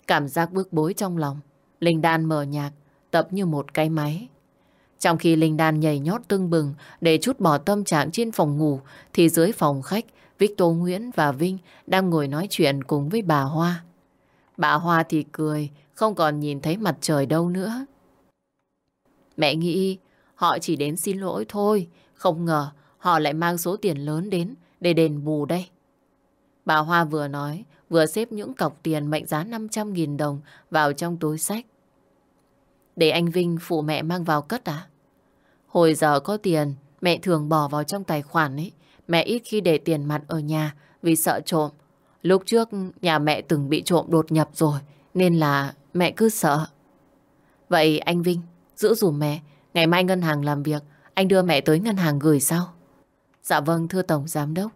Cảm giác bước bối trong lòng. Linh Đan mở nhạc, tập như một cái máy. Trong khi Linh Đan nhảy nhót tưng bừng để chút bỏ tâm trạng trên phòng ngủ, thì dưới phòng khách, Victor Nguyễn và Vinh đang ngồi nói chuyện cùng với bà Hoa. Bà Hoa thì cười, không còn nhìn thấy mặt trời đâu nữa. Mẹ nghĩ họ chỉ đến xin lỗi thôi, không ngờ họ lại mang số tiền lớn đến để đền bù đây. Bà Hoa vừa nói, vừa xếp những cọc tiền mệnh giá 500.000 đồng vào trong túi sách. Để anh Vinh phụ mẹ mang vào cất à? Hồi giờ có tiền, mẹ thường bỏ vào trong tài khoản ấy. Mẹ ít khi để tiền mặt ở nhà vì sợ trộm. Lúc trước nhà mẹ từng bị trộm đột nhập rồi, nên là mẹ cứ sợ. Vậy anh Vinh, giữ dùm mẹ, ngày mai ngân hàng làm việc, anh đưa mẹ tới ngân hàng gửi sau. Dạ vâng, thưa Tổng Giám Đốc.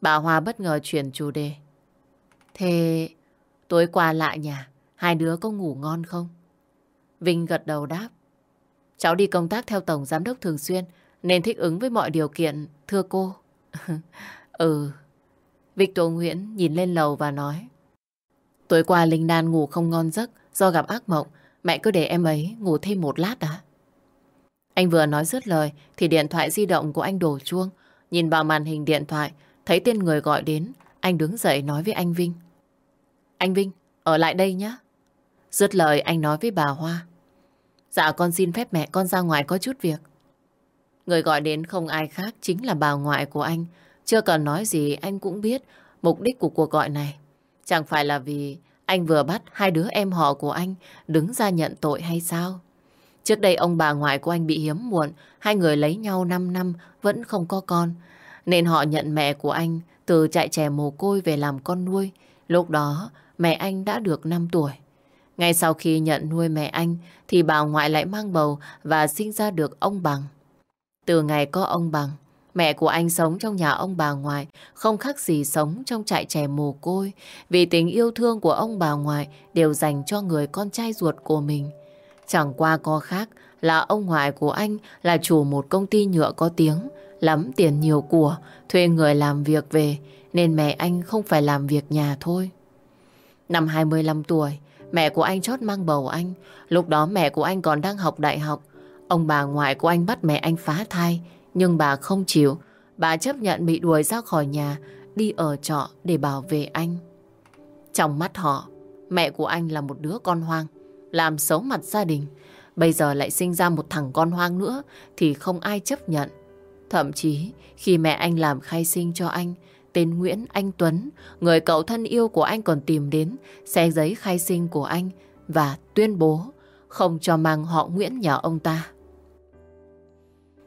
Bà Hoa bất ngờ chuyển chủ đề. Thế tối qua lại nhà, hai đứa có ngủ ngon không? Vinh gật đầu đáp. Cháu đi công tác theo Tổng Giám Đốc thường xuyên, nên thích ứng với mọi điều kiện, thưa cô. ừ. Victor Nguyễn nhìn lên lầu và nói. Tối qua Linh Đan ngủ không ngon giấc do gặp ác mộng. Mẹ cứ để em ấy ngủ thêm một lát đã. Anh vừa nói dứt lời thì điện thoại di động của anh đổ chuông. Nhìn vào màn hình điện thoại, thấy tên người gọi đến, anh đứng dậy nói với anh Vinh. Anh Vinh, ở lại đây nhé. Dứt lời anh nói với bà Hoa. Dạ con xin phép mẹ con ra ngoài có chút việc. Người gọi đến không ai khác chính là bà ngoại của anh. Chưa cần nói gì anh cũng biết mục đích của cuộc gọi này. Chẳng phải là vì anh vừa bắt hai đứa em họ của anh đứng ra nhận tội hay sao? Trước đây ông bà ngoại của anh bị hiếm muộn, hai người lấy nhau 5 năm vẫn không có con. Nên họ nhận mẹ của anh từ chạy trẻ mồ côi về làm con nuôi. Lúc đó mẹ anh đã được 5 tuổi. Ngay sau khi nhận nuôi mẹ anh thì bà ngoại lại mang bầu và sinh ra được ông Bằng. Từ ngày có ông Bằng, mẹ của anh sống trong nhà ông bà ngoại không khác gì sống trong trại trẻ mồ côi vì tình yêu thương của ông bà ngoại đều dành cho người con trai ruột của mình. Chẳng qua có khác là ông ngoại của anh là chủ một công ty nhựa có tiếng, lắm tiền nhiều của, thuê người làm việc về nên mẹ anh không phải làm việc nhà thôi. Năm 25 tuổi, mẹ của anh chót mang bầu anh. Lúc đó mẹ của anh còn đang học đại học. Ông bà ngoại của anh bắt mẹ anh phá thai, nhưng bà không chịu. Bà chấp nhận bị đuổi ra khỏi nhà, đi ở trọ để bảo vệ anh. Trong mắt họ, mẹ của anh là một đứa con hoang, làm xấu mặt gia đình. Bây giờ lại sinh ra một thằng con hoang nữa thì không ai chấp nhận. Thậm chí khi mẹ anh làm khai sinh cho anh, tên Nguyễn Anh Tuấn, người cậu thân yêu của anh còn tìm đến xe giấy khai sinh của anh và tuyên bố không cho mang họ Nguyễn nhà ông ta.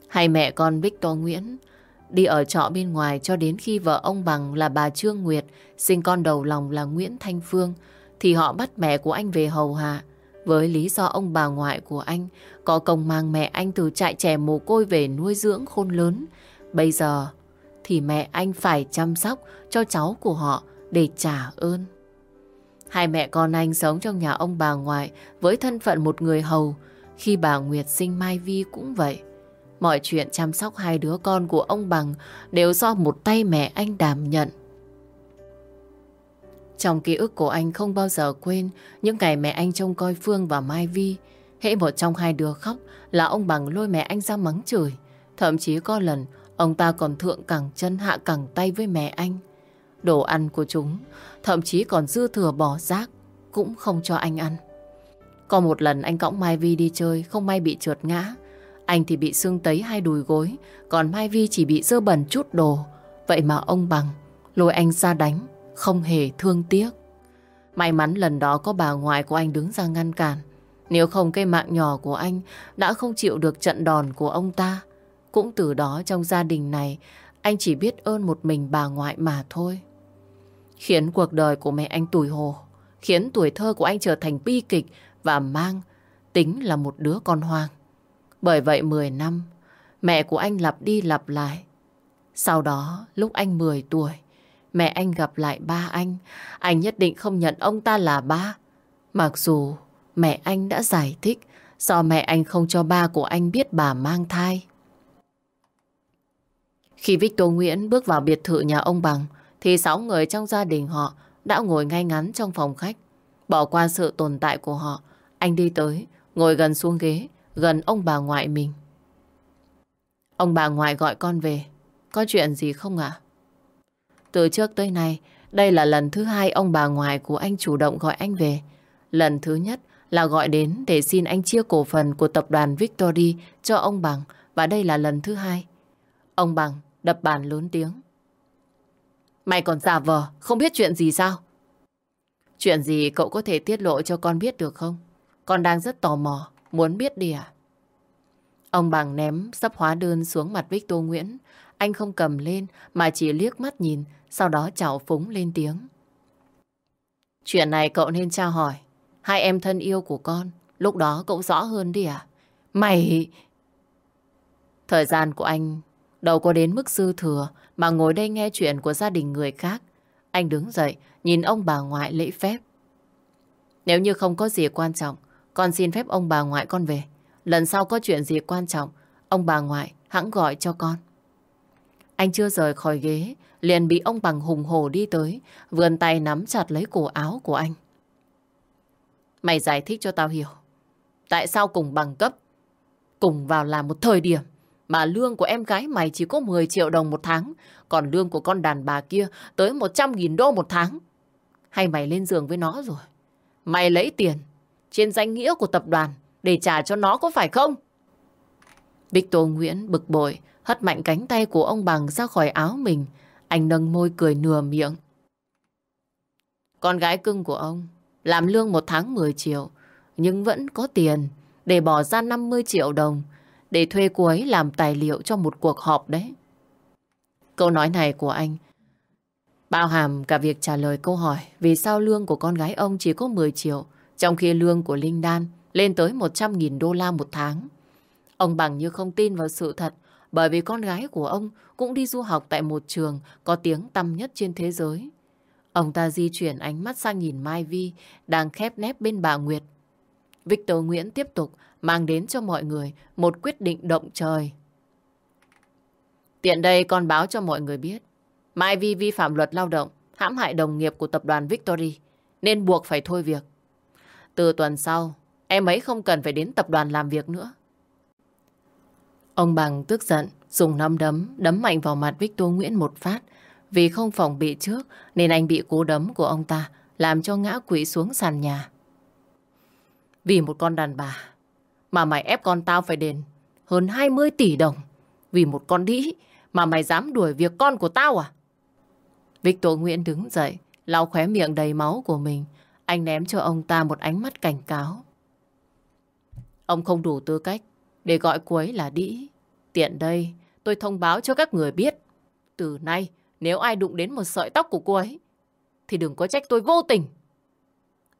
Hai mẹ con Victor Nguyễn đi ở trọ bên ngoài cho đến khi vợ ông Bằng là bà Trương Nguyệt sinh con đầu lòng là Nguyễn Thanh Phương thì họ bắt mẹ của anh về hầu hạ với lý do ông bà ngoại của anh có công mang mẹ anh từ trại trẻ mồ côi về nuôi dưỡng khôn lớn. Bây giờ thì mẹ anh phải chăm sóc cho cháu của họ để trả ơn. Hai mẹ con anh sống trong nhà ông bà ngoại với thân phận một người hầu. Khi bà Nguyệt sinh Mai Vi cũng vậy. Mọi chuyện chăm sóc hai đứa con của ông Bằng đều do một tay mẹ anh đảm nhận. Trong ký ức của anh không bao giờ quên những ngày mẹ anh trông coi Phương và Mai Vi. Hễ một trong hai đứa khóc là ông Bằng lôi mẹ anh ra mắng chửi. Thậm chí có lần ông ta còn thượng cẳng chân hạ cẳng tay với mẹ anh. Đồ ăn của chúng, thậm chí còn dư thừa bỏ rác, cũng không cho anh ăn. Có một lần anh cõng Mai Vi đi chơi, không may bị trượt ngã. Anh thì bị xương tấy hai đùi gối, còn Mai Vi chỉ bị dơ bẩn chút đồ. Vậy mà ông Bằng, lôi anh ra đánh, không hề thương tiếc. May mắn lần đó có bà ngoại của anh đứng ra ngăn cản. Nếu không cây mạng nhỏ của anh đã không chịu được trận đòn của ông ta. Cũng từ đó trong gia đình này anh chỉ biết ơn một mình bà ngoại mà thôi. Khiến cuộc đời của mẹ anh tủi hồ. Khiến tuổi thơ của anh trở thành bi kịch và mang tính là một đứa con hoang. Bởi vậy 10 năm, mẹ của anh lặp đi lặp lại. Sau đó, lúc anh 10 tuổi, mẹ anh gặp lại ba anh. Anh nhất định không nhận ông ta là ba. Mặc dù mẹ anh đã giải thích do mẹ anh không cho ba của anh biết bà mang thai. Khi Victor Nguyễn bước vào biệt thự nhà ông Bằng, thì sáu người trong gia đình họ đã ngồi ngay ngắn trong phòng khách. Bỏ qua sự tồn tại của họ, anh đi tới, ngồi gần xuống ghế, gần ông bà ngoại mình. Ông bà ngoại gọi con về, có chuyện gì không ạ? Từ trước tới nay, đây là lần thứ hai ông bà ngoại của anh chủ động gọi anh về. Lần thứ nhất là gọi đến để xin anh chia cổ phần của tập đoàn Victory cho ông Bằng và đây là lần thứ hai. Ông Bằng đập bàn lớn tiếng. Mày còn giả vờ, không biết chuyện gì sao? Chuyện gì cậu có thể tiết lộ cho con biết được không? Con đang rất tò mò, muốn biết đi à? Ông Bằng ném sắp hóa đơn xuống mặt Victor Nguyễn. Anh không cầm lên mà chỉ liếc mắt nhìn, sau đó chào phúng lên tiếng. Chuyện này cậu nên tra hỏi. Hai em thân yêu của con, lúc đó cậu rõ hơn đi à? Mày... Thời gian của anh đâu có đến mức dư thừa mà ngồi đây nghe chuyện của gia đình người khác. Anh đứng dậy, nhìn ông bà ngoại lễ phép. Nếu như không có gì quan trọng, con xin phép ông bà ngoại con về. Lần sau có chuyện gì quan trọng, ông bà ngoại hãng gọi cho con. Anh chưa rời khỏi ghế, liền bị ông bằng hùng hổ đi tới, vươn tay nắm chặt lấy cổ áo của anh. Mày giải thích cho tao hiểu. Tại sao cùng bằng cấp, cùng vào làm một thời điểm, mà lương của em gái mày chỉ có 10 triệu đồng một tháng, còn lương của con đàn bà kia tới 100.000 đô một tháng. Hay mày lên giường với nó rồi? Mày lấy tiền trên danh nghĩa của tập đoàn để trả cho nó có phải không? Victor Nguyễn bực bội, hất mạnh cánh tay của ông bằng ra khỏi áo mình. Anh nâng môi cười nửa miệng. Con gái cưng của ông làm lương một tháng 10 triệu, nhưng vẫn có tiền để bỏ ra 50 triệu đồng để thuê cô ấy làm tài liệu cho một cuộc họp đấy. Câu nói này của anh bao hàm cả việc trả lời câu hỏi vì sao lương của con gái ông chỉ có 10 triệu, trong khi lương của Linh Đan lên tới 100.000 đô la một tháng. Ông bằng như không tin vào sự thật bởi vì con gái của ông cũng đi du học tại một trường có tiếng tăm nhất trên thế giới. Ông ta di chuyển ánh mắt sang nhìn Mai Vi đang khép nép bên bà Nguyệt. Victor Nguyễn tiếp tục mang đến cho mọi người một quyết định động trời. Tiện đây con báo cho mọi người biết, Mai Vi vi phạm luật lao động, hãm hại đồng nghiệp của tập đoàn Victory, nên buộc phải thôi việc. Từ tuần sau, em ấy không cần phải đến tập đoàn làm việc nữa. Ông Bằng tức giận, dùng nắm đấm đấm mạnh vào mặt Victor Nguyễn một phát vì không phòng bị trước, nên anh bị cú đấm của ông ta làm cho ngã quỵ xuống sàn nhà. Vì một con đàn bà mà mày ép con tao phải đền hơn 20 tỷ đồng. Vì một con đĩ mà mày dám đuổi việc con của tao à? Victor Nguyễn đứng dậy, lau khóe miệng đầy máu của mình. Anh ném cho ông ta một ánh mắt cảnh cáo. Ông không đủ tư cách để gọi cô ấy là đĩ. Tiện đây, tôi thông báo cho các người biết. Từ nay, nếu ai đụng đến một sợi tóc của cô ấy, thì đừng có trách tôi vô tình.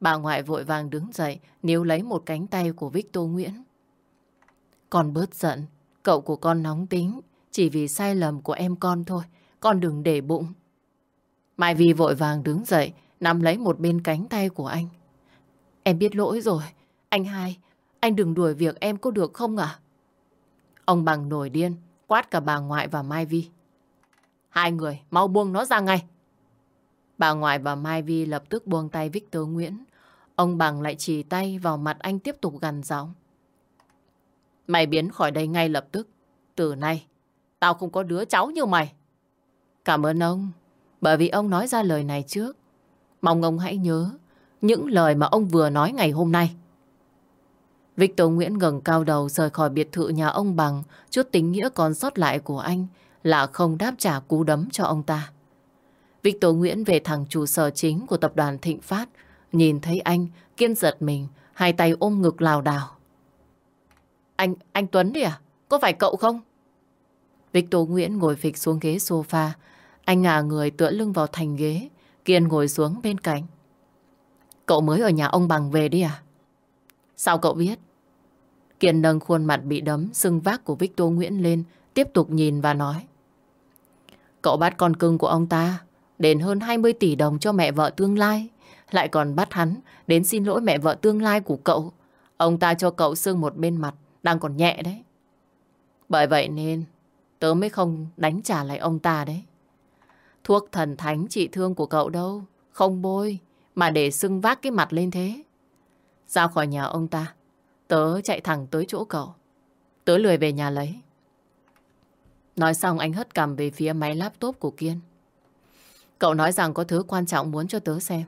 Bà ngoại vội vàng đứng dậy, níu lấy một cánh tay của Victor Nguyễn. Con bớt giận, cậu của con nóng tính, chỉ vì sai lầm của em con thôi, con đừng để bụng. Mai Vi vội vàng đứng dậy, nắm lấy một bên cánh tay của anh. Em biết lỗi rồi, anh hai, anh đừng đuổi việc em có được không ạ? Ông bằng nổi điên, quát cả bà ngoại và Mai Vi. Hai người, mau buông nó ra ngay. Bà ngoại và Mai Vi lập tức buông tay Victor Nguyễn. Ông bằng lại chỉ tay vào mặt anh tiếp tục gằn giọng. Mày biến khỏi đây ngay lập tức. Từ nay, tao không có đứa cháu như mày. Cảm ơn ông, bởi vì ông nói ra lời này trước. Mong ông hãy nhớ những lời mà ông vừa nói ngày hôm nay. Victor Nguyễn ngẩng cao đầu rời khỏi biệt thự nhà ông bằng chút tính nghĩa còn sót lại của anh là không đáp trả cú đấm cho ông ta. Victor Nguyễn về thẳng trụ sở chính của tập đoàn Thịnh Phát nhìn thấy anh kiên giật mình hai tay ôm ngực lào đảo. Anh, anh Tuấn đi à? Có phải cậu không? Victor Nguyễn ngồi phịch xuống ghế sofa anh ngả người tựa lưng vào thành ghế Kiên ngồi xuống bên cạnh Cậu mới ở nhà ông Bằng về đi à? Sao cậu biết? Kiên nâng khuôn mặt bị đấm sưng vác của Victor Nguyễn lên tiếp tục nhìn và nói Cậu bắt con cưng của ông ta đền hơn 20 tỷ đồng cho mẹ vợ tương lai lại còn bắt hắn đến xin lỗi mẹ vợ tương lai của cậu ông ta cho cậu sưng một bên mặt, đang còn nhẹ đấy bởi vậy nên, tớ mới không đánh trả lại ông ta đấy thuốc thần thánh trị thương của cậu đâu không bôi, mà để sưng vác cái mặt lên thế ra khỏi nhà ông ta, Tớ chạy thẳng tới chỗ cậu. Tớ lười về nhà lấy. Nói xong anh hất cầm về phía máy laptop của Kiên. Cậu nói rằng có thứ quan trọng muốn cho tớ xem.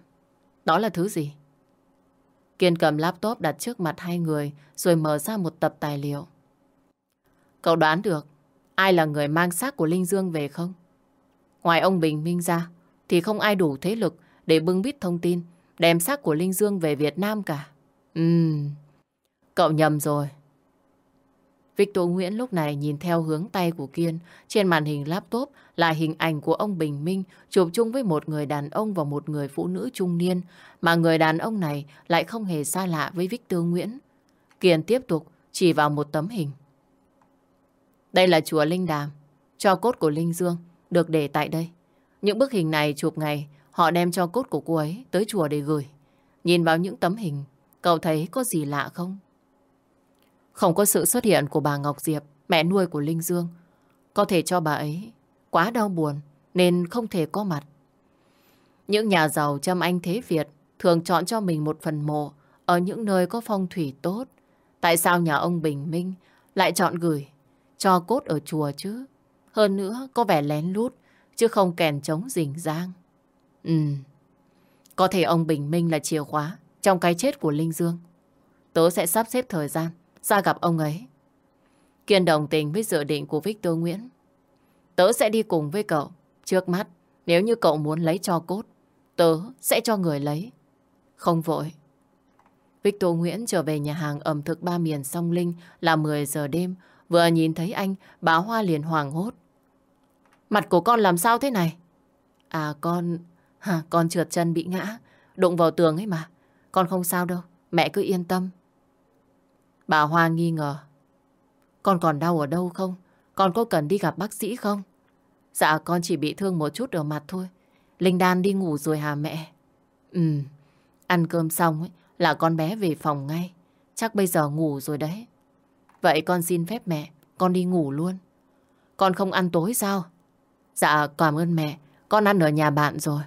Đó là thứ gì? Kiên cầm laptop đặt trước mặt hai người rồi mở ra một tập tài liệu. Cậu đoán được ai là người mang xác của Linh Dương về không? Ngoài ông Bình Minh ra thì không ai đủ thế lực để bưng bít thông tin đem xác của Linh Dương về Việt Nam cả. Ừm, Cậu nhầm rồi. Victor Nguyễn lúc này nhìn theo hướng tay của Kiên. Trên màn hình laptop là hình ảnh của ông Bình Minh chụp chung với một người đàn ông và một người phụ nữ trung niên. Mà người đàn ông này lại không hề xa lạ với Victor Nguyễn. Kiên tiếp tục chỉ vào một tấm hình. Đây là chùa Linh Đàm. Cho cốt của Linh Dương được để tại đây. Những bức hình này chụp ngày họ đem cho cốt của cô ấy tới chùa để gửi. Nhìn vào những tấm hình, cậu thấy có gì lạ không? Không có sự xuất hiện của bà Ngọc Diệp, mẹ nuôi của Linh Dương, có thể cho bà ấy quá đau buồn nên không thể có mặt. Những nhà giàu chăm anh thế Việt thường chọn cho mình một phần mộ ở những nơi có phong thủy tốt. Tại sao nhà ông Bình Minh lại chọn gửi cho cốt ở chùa chứ. Hơn nữa có vẻ lén lút, chứ không kèn trống rình rang. Ừ, có thể ông Bình Minh là chìa khóa trong cái chết của Linh Dương. Tớ sẽ sắp xếp thời gian ra gặp ông ấy. Kiên đồng tình với dự định của Victor Nguyễn. Tớ sẽ đi cùng với cậu. Trước mắt, nếu như cậu muốn lấy cho cốt, tớ sẽ cho người lấy. Không vội. Victor Nguyễn trở về nhà hàng ẩm thực ba miền song Linh là 10 giờ đêm. Vừa nhìn thấy anh, bà Hoa liền hoàng hốt. Mặt của con làm sao thế này? À con... Hả, con trượt chân bị ngã. Đụng vào tường ấy mà. Con không sao đâu. Mẹ cứ yên tâm. Bà Hoa nghi ngờ. Con còn đau ở đâu không? Con có cần đi gặp bác sĩ không? Dạ con chỉ bị thương một chút ở mặt thôi. Linh Đan đi ngủ rồi hả mẹ? Ừ, ăn cơm xong ấy, là con bé về phòng ngay. Chắc bây giờ ngủ rồi đấy. Vậy con xin phép mẹ, con đi ngủ luôn. Con không ăn tối sao? Dạ cảm ơn mẹ, con ăn ở nhà bạn rồi.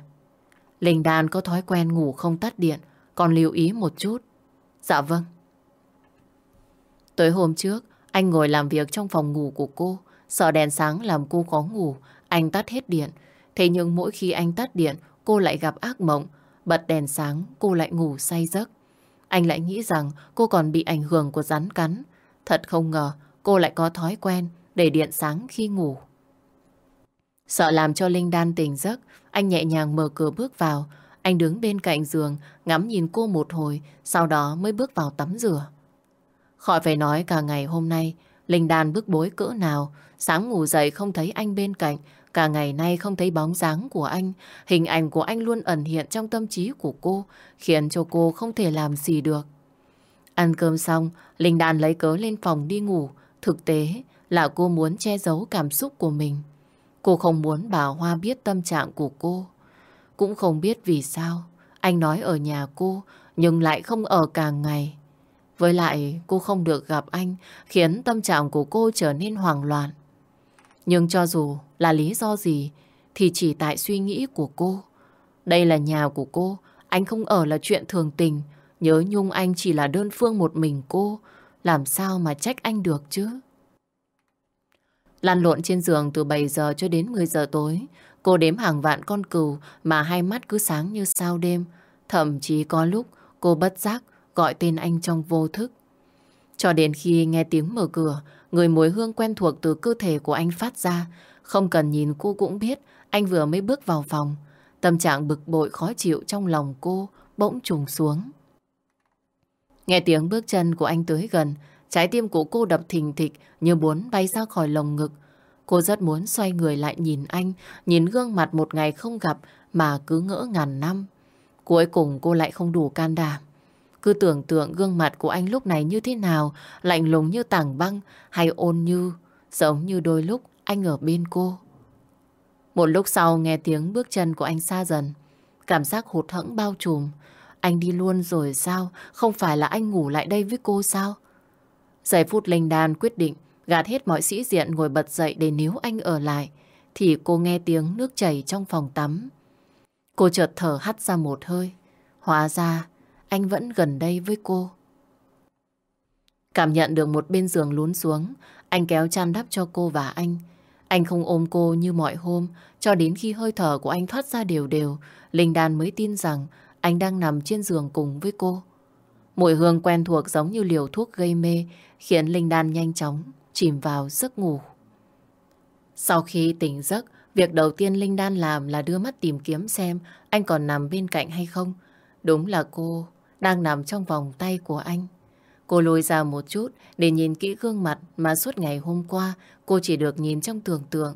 Linh Đan có thói quen ngủ không tắt điện, con lưu ý một chút. Dạ vâng. Tới hôm trước, anh ngồi làm việc trong phòng ngủ của cô, sợ đèn sáng làm cô khó ngủ, anh tắt hết điện. Thế nhưng mỗi khi anh tắt điện, cô lại gặp ác mộng, bật đèn sáng, cô lại ngủ say giấc. Anh lại nghĩ rằng cô còn bị ảnh hưởng của rắn cắn. Thật không ngờ cô lại có thói quen để điện sáng khi ngủ. Sợ làm cho Linh Đan tỉnh giấc, anh nhẹ nhàng mở cửa bước vào. Anh đứng bên cạnh giường, ngắm nhìn cô một hồi, sau đó mới bước vào tắm rửa. Khỏi phải nói cả ngày hôm nay, Linh Đan bức bối cỡ nào, sáng ngủ dậy không thấy anh bên cạnh, cả ngày nay không thấy bóng dáng của anh, hình ảnh của anh luôn ẩn hiện trong tâm trí của cô, khiến cho cô không thể làm gì được. Ăn cơm xong, Linh Đan lấy cớ lên phòng đi ngủ, thực tế là cô muốn che giấu cảm xúc của mình. Cô không muốn bà Hoa biết tâm trạng của cô. Cũng không biết vì sao anh nói ở nhà cô nhưng lại không ở càng ngày. Với lại cô không được gặp anh khiến tâm trạng của cô trở nên hoảng loạn. Nhưng cho dù là lý do gì thì chỉ tại suy nghĩ của cô. Đây là nhà của cô, anh không ở là chuyện thường tình. Nhớ nhung anh chỉ là đơn phương một mình cô. Làm sao mà trách anh được chứ? Lăn lộn trên giường từ 7 giờ cho đến 10 giờ tối. Cô đếm hàng vạn con cừu mà hai mắt cứ sáng như sao đêm. Thậm chí có lúc cô bất giác gọi tên anh trong vô thức. Cho đến khi nghe tiếng mở cửa, người mùi hương quen thuộc từ cơ thể của anh phát ra. Không cần nhìn cô cũng biết anh vừa mới bước vào phòng. Tâm trạng bực bội khó chịu trong lòng cô bỗng trùng xuống. Nghe tiếng bước chân của anh tới gần, trái tim của cô đập thình thịch như muốn bay ra khỏi lồng ngực. Cô rất muốn xoay người lại nhìn anh, nhìn gương mặt một ngày không gặp mà cứ ngỡ ngàn năm. Cuối cùng cô lại không đủ can đảm. Cứ tưởng tượng gương mặt của anh lúc này như thế nào, lạnh lùng như tảng băng hay ôn như, giống như đôi lúc anh ở bên cô. Một lúc sau nghe tiếng bước chân của anh xa dần, cảm giác hụt hẫng bao trùm. Anh đi luôn rồi sao? Không phải là anh ngủ lại đây với cô sao? Giây phút linh đàn quyết định gạt hết mọi sĩ diện ngồi bật dậy để níu anh ở lại, thì cô nghe tiếng nước chảy trong phòng tắm. Cô chợt thở hắt ra một hơi. Hóa ra anh vẫn gần đây với cô. Cảm nhận được một bên giường lún xuống, anh kéo chăn đắp cho cô và anh. Anh không ôm cô như mọi hôm, cho đến khi hơi thở của anh thoát ra đều đều, Linh Đan mới tin rằng anh đang nằm trên giường cùng với cô. Mùi hương quen thuộc giống như liều thuốc gây mê, khiến Linh Đan nhanh chóng chìm vào giấc ngủ. Sau khi tỉnh giấc, việc đầu tiên Linh Đan làm là đưa mắt tìm kiếm xem anh còn nằm bên cạnh hay không. Đúng là cô đang nằm trong vòng tay của anh. Cô lùi ra một chút để nhìn kỹ gương mặt mà suốt ngày hôm qua cô chỉ được nhìn trong tưởng tượng.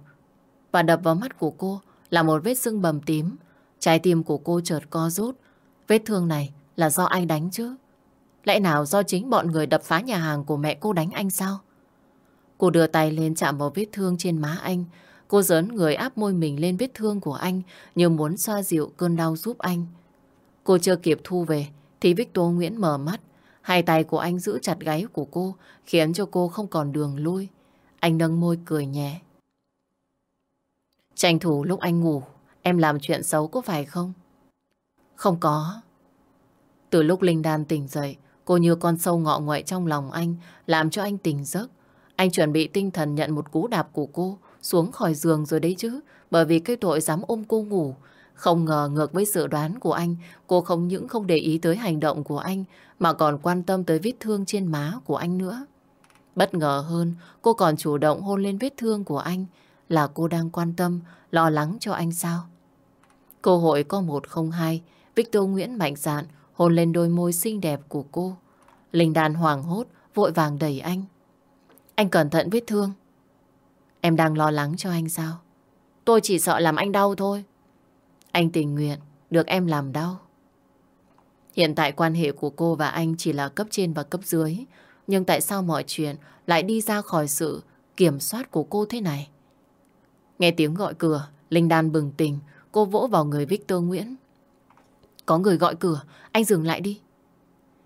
Và đập vào mắt của cô là một vết sưng bầm tím. Trái tim của cô chợt co rút. Vết thương này là do anh đánh chứ? Lẽ nào do chính bọn người đập phá nhà hàng của mẹ cô đánh anh sao? Cô đưa tay lên chạm vào vết thương trên má anh. Cô dớn người áp môi mình lên vết thương của anh như muốn xoa dịu cơn đau giúp anh. Cô chưa kịp thu về thì Victor Nguyễn mở mắt. Hai tay của anh giữ chặt gáy của cô, khiến cho cô không còn đường lui. Anh nâng môi cười nhẹ. Tranh thủ lúc anh ngủ, em làm chuyện xấu có phải không? Không có. Từ lúc Linh Đan tỉnh dậy, cô như con sâu ngọ nguậy trong lòng anh, làm cho anh tỉnh giấc. Anh chuẩn bị tinh thần nhận một cú đạp của cô, xuống khỏi giường rồi đấy chứ. Bởi vì cái tội dám ôm cô ngủ. Không ngờ ngược với dự đoán của anh, cô không những không để ý tới hành động của anh, mà còn quan tâm tới vết thương trên má của anh nữa. Bất ngờ hơn, cô còn chủ động hôn lên vết thương của anh, là cô đang quan tâm, lo lắng cho anh sao? Cơ hội có một không hai, Victor Nguyễn mạnh dạn hôn lên đôi môi xinh đẹp của cô. Linh đàn hoảng hốt, vội vàng đẩy anh. Anh cẩn thận vết thương. Em đang lo lắng cho anh sao? Tôi chỉ sợ làm anh đau thôi. Anh tình nguyện được em làm đau. Hiện tại quan hệ của cô và anh chỉ là cấp trên và cấp dưới. Nhưng tại sao mọi chuyện lại đi ra khỏi sự kiểm soát của cô thế này? Nghe tiếng gọi cửa, Linh Đan bừng tỉnh, cô vỗ vào người Victor Nguyễn. Có người gọi cửa, anh dừng lại đi.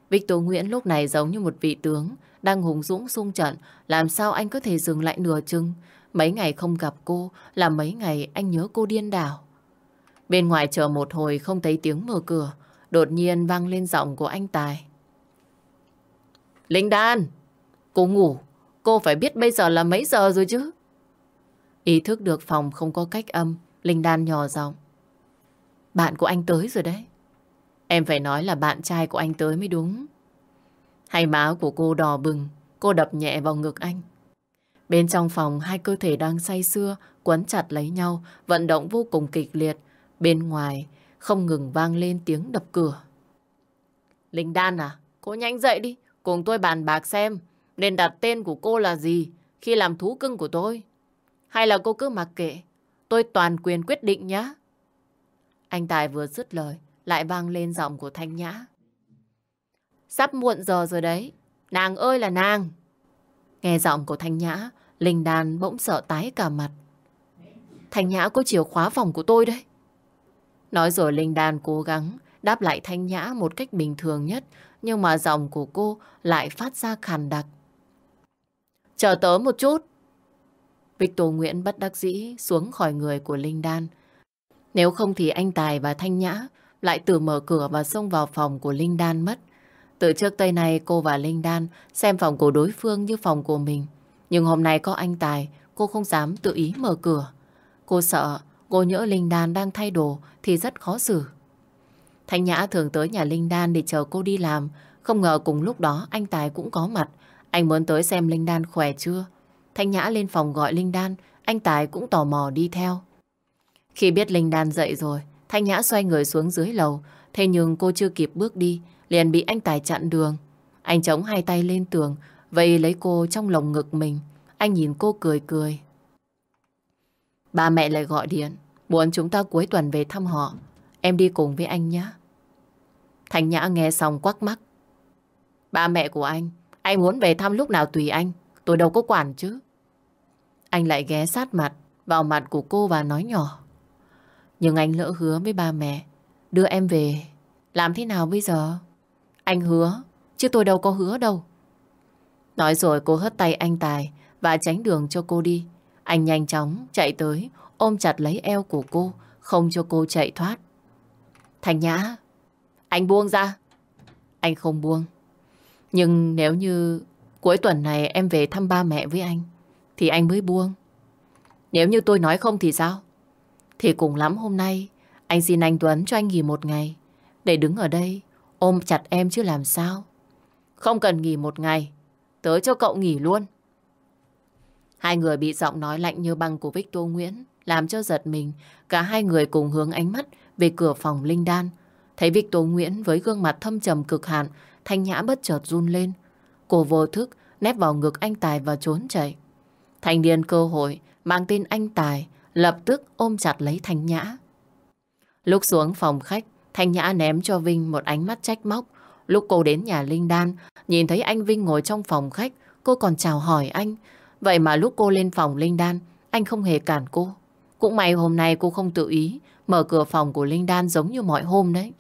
Victor Nguyễn lúc này giống như một vị tướng đang hùng dũng xung trận, làm sao anh có thể dừng lại nửa chừng? Mấy ngày không gặp cô là mấy ngày anh nhớ cô điên đảo. Bên ngoài chờ một hồi không thấy tiếng mở cửa, đột nhiên vang lên giọng của anh Tài. Linh Đan, cô ngủ, cô phải biết bây giờ là mấy giờ rồi chứ? Ý thức được phòng không có cách âm, Linh Đan nhỏ giọng. Bạn của anh tới rồi đấy. Em phải nói là bạn trai của anh tới mới đúng. Hai má của cô đỏ bừng, cô đập nhẹ vào ngực anh. Bên trong phòng hai cơ thể đang say sưa, quấn chặt lấy nhau, vận động vô cùng kịch liệt. Bên ngoài không ngừng vang lên tiếng đập cửa. Linh Đan à, cô nhanh dậy đi, cùng tôi bàn bạc xem nên đặt tên của cô là gì khi làm thú cưng của tôi. Hay là cô cứ mặc kệ, tôi toàn quyền quyết định nhá. Anh Tài vừa dứt lời, lại vang lên giọng của Thanh Nhã. Sắp muộn giờ rồi đấy, nàng ơi là nàng. Nghe giọng của Thanh Nhã, Linh Đan bỗng sợ tái cả mặt. Thanh Nhã có chìa khóa phòng của tôi đấy. Nói rồi Linh Đan cố gắng đáp lại Thanh Nhã một cách bình thường nhất, nhưng mà giọng của cô lại phát ra khàn đặc. Chờ tớ một chút. Victor Nguyễn bất đắc dĩ xuống khỏi người của Linh Đan. Nếu không thì anh Tài và Thanh Nhã lại tự mở cửa và xông vào phòng của Linh Đan mất. Từ trước tới nay cô và Linh Đan xem phòng của đối phương như phòng của mình. Nhưng hôm nay có anh Tài, cô không dám tự ý mở cửa. Cô sợ cô nhỡ Linh Đan đang thay đồ thì rất khó xử. Thanh Nhã thường tới nhà Linh Đan để chờ cô đi làm. Không ngờ cùng lúc đó anh Tài cũng có mặt. Anh muốn tới xem Linh Đan khỏe chưa. Thanh Nhã lên phòng gọi Linh Đan, anh Tài cũng tò mò đi theo. Khi biết Linh Đan dậy rồi, Thanh Nhã xoay người xuống dưới lầu. Thế nhưng cô chưa kịp bước đi, liền bị anh Tài chặn đường. Anh chống hai tay lên tường, vậy lấy cô trong lồng ngực mình. Anh nhìn cô cười cười. Ba mẹ lại gọi điện, muốn chúng ta cuối tuần về thăm họ. Em đi cùng với anh nhé. thành Nhã nghe xong quắc mắt. Ba mẹ của anh, anh muốn về thăm lúc nào tùy anh. Tôi đâu có quản chứ. Anh lại ghé sát mặt vào mặt của cô và nói nhỏ. Nhưng anh lỡ hứa với ba mẹ đưa em về. Làm thế nào bây giờ? Anh hứa, chứ tôi đâu có hứa đâu. Nói rồi cô hất tay anh Tài và tránh đường cho cô đi. Anh nhanh chóng chạy tới, ôm chặt lấy eo của cô, không cho cô chạy thoát. Thành Nhã, anh buông ra. Anh không buông. Nhưng nếu như cuối tuần này em về thăm ba mẹ với anh, thì anh mới buông. Nếu như tôi nói không thì sao? Thì cùng lắm hôm nay, anh xin anh Tuấn cho anh nghỉ một ngày, để đứng ở đây ôm chặt em chứ làm sao. Không cần nghỉ một ngày, tớ cho cậu nghỉ luôn. Hai người bị giọng nói lạnh như băng của Victor Nguyễn làm cho giật mình. Cả hai người cùng hướng ánh mắt về cửa phòng Linh Đan. Thấy Victor Nguyễn với gương mặt thâm trầm cực hạn, Thanh Nhã bất chợt run lên. Cô vô thức nép vào ngực anh Tài và trốn chạy. Thành điền cơ hội mang tên anh Tài lập tức ôm chặt lấy Thanh Nhã. Lúc xuống phòng khách, Thanh Nhã ném cho Vinh một ánh mắt trách móc. Lúc cô đến nhà Linh Đan, nhìn thấy anh Vinh ngồi trong phòng khách, cô còn chào hỏi anh. Vậy mà lúc cô lên phòng Linh Đan, anh không hề cản cô. Cũng may hôm nay cô không tự ý mở cửa phòng của Linh Đan giống như mọi hôm đấy.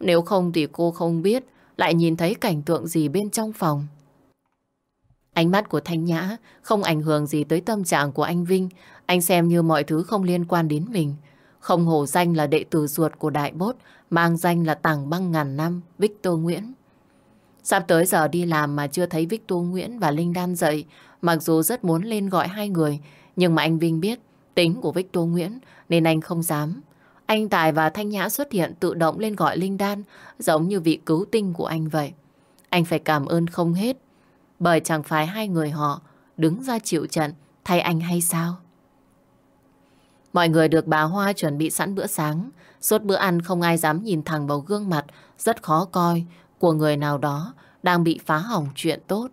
Nếu không thì cô không biết lại nhìn thấy cảnh tượng gì bên trong phòng. Ánh mắt của Thanh Nhã không ảnh hưởng gì tới tâm trạng của anh Vinh. Anh xem như mọi thứ không liên quan đến mình. Không hổ danh là đệ tử ruột của Đại Bốt, mang danh là tàng băng ngàn năm Victor Nguyễn. Sắp tới giờ đi làm mà chưa thấy Victor Nguyễn và Linh Đan dậy. Mặc dù rất muốn lên gọi hai người, nhưng mà anh Vinh biết tính của Victor Nguyễn nên anh không dám. Anh Tài và Thanh Nhã xuất hiện tự động lên gọi Linh Đan giống như vị cứu tinh của anh vậy. Anh phải cảm ơn không hết bởi chẳng phải hai người họ đứng ra chịu trận thay anh hay sao? Mọi người được bà Hoa chuẩn bị sẵn bữa sáng. Suốt bữa ăn không ai dám nhìn thẳng vào gương mặt rất khó coi của người nào đó đang bị phá hỏng chuyện tốt.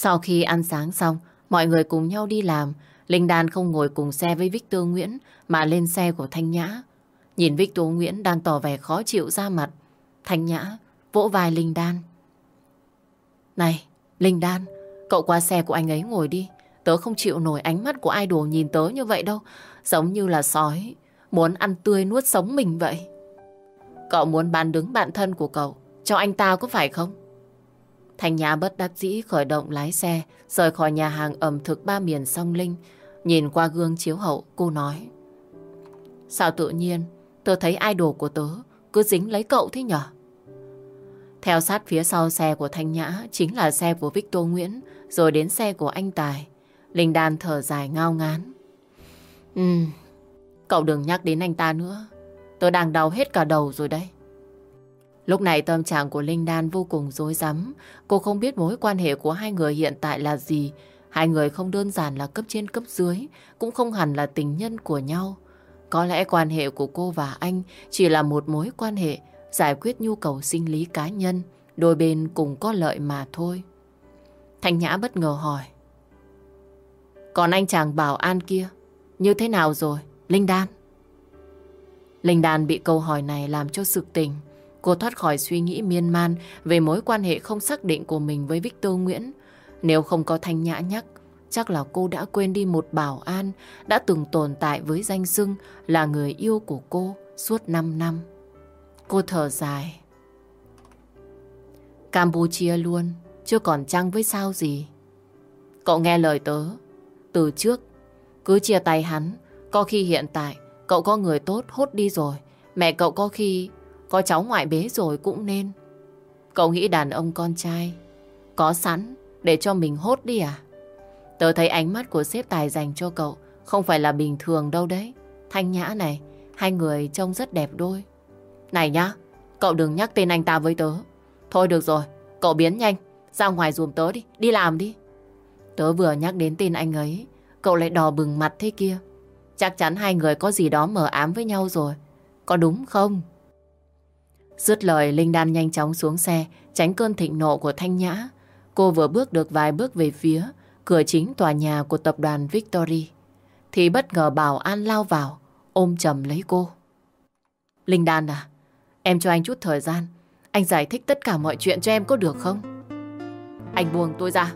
Sau khi ăn sáng xong, mọi người cùng nhau đi làm. Linh Đan không ngồi cùng xe với Victor Nguyễn mà lên xe của Thanh Nhã. Nhìn Victor Nguyễn đang tỏ vẻ khó chịu ra mặt. Thanh Nhã vỗ vai Linh Đan. Này, Linh Đan, cậu qua xe của anh ấy ngồi đi. Tớ không chịu nổi ánh mắt của idol nhìn tớ như vậy đâu. Giống như là sói, muốn ăn tươi nuốt sống mình vậy. Cậu muốn bán đứng bạn thân của cậu, cho anh ta có phải không? Thành Nhã bất đắc dĩ khởi động lái xe, rời khỏi nhà hàng ẩm thực ba miền song linh. Nhìn qua gương chiếu hậu, cô nói. Sao tự nhiên, tớ thấy idol của tớ cứ dính lấy cậu thế nhở? Theo sát phía sau xe của Thanh Nhã chính là xe của Victor Nguyễn, rồi đến xe của anh Tài. Linh Đan thở dài ngao ngán. Ừ, cậu đừng nhắc đến anh ta nữa. Tôi đang đau hết cả đầu rồi đấy. Lúc này tâm trạng của Linh Đan vô cùng rối rắm. Cô không biết mối quan hệ của hai người hiện tại là gì. Hai người không đơn giản là cấp trên cấp dưới, cũng không hẳn là tình nhân của nhau. Có lẽ quan hệ của cô và anh chỉ là một mối quan hệ giải quyết nhu cầu sinh lý cá nhân, đôi bên cùng có lợi mà thôi. Thanh Nhã bất ngờ hỏi. Còn anh chàng bảo an kia, như thế nào rồi, Linh Đan? Linh Đan bị câu hỏi này làm cho sực tỉnh. Cô thoát khỏi suy nghĩ miên man về mối quan hệ không xác định của mình với Victor Nguyễn. Nếu không có Thanh Nhã nhắc, chắc là cô đã quên đi một bảo an đã từng tồn tại với danh xưng là người yêu của cô suốt 5 năm. Cô thở dài. Campuchia luôn, chưa còn chăng với sao gì. Cậu nghe lời tớ, từ trước, cứ chia tay hắn, có khi hiện tại cậu có người tốt hốt đi rồi, mẹ cậu có khi có cháu ngoại bế rồi cũng nên. Cậu nghĩ đàn ông con trai có sẵn để cho mình hốt đi à? Tớ thấy ánh mắt của sếp tài dành cho cậu không phải là bình thường đâu đấy. Thanh Nhã này, hai người trông rất đẹp đôi. Này nhá, cậu đừng nhắc tên anh ta với tớ. Thôi được rồi, cậu biến nhanh, ra ngoài dùm tớ đi, đi làm đi. Tớ vừa nhắc đến tên anh ấy, cậu lại đỏ bừng mặt thế kia. Chắc chắn hai người có gì đó mờ ám với nhau rồi. Có đúng không? Dứt lời, Linh Đan nhanh chóng xuống xe, tránh cơn thịnh nộ của Thanh Nhã. Cô vừa bước được vài bước về phía cửa chính tòa nhà của tập đoàn Victory. Thì bất ngờ Bảo An lao vào, ôm chầm lấy cô. Linh Đan à, em cho anh chút thời gian. Anh giải thích tất cả mọi chuyện cho em có được không? Anh buông tôi ra.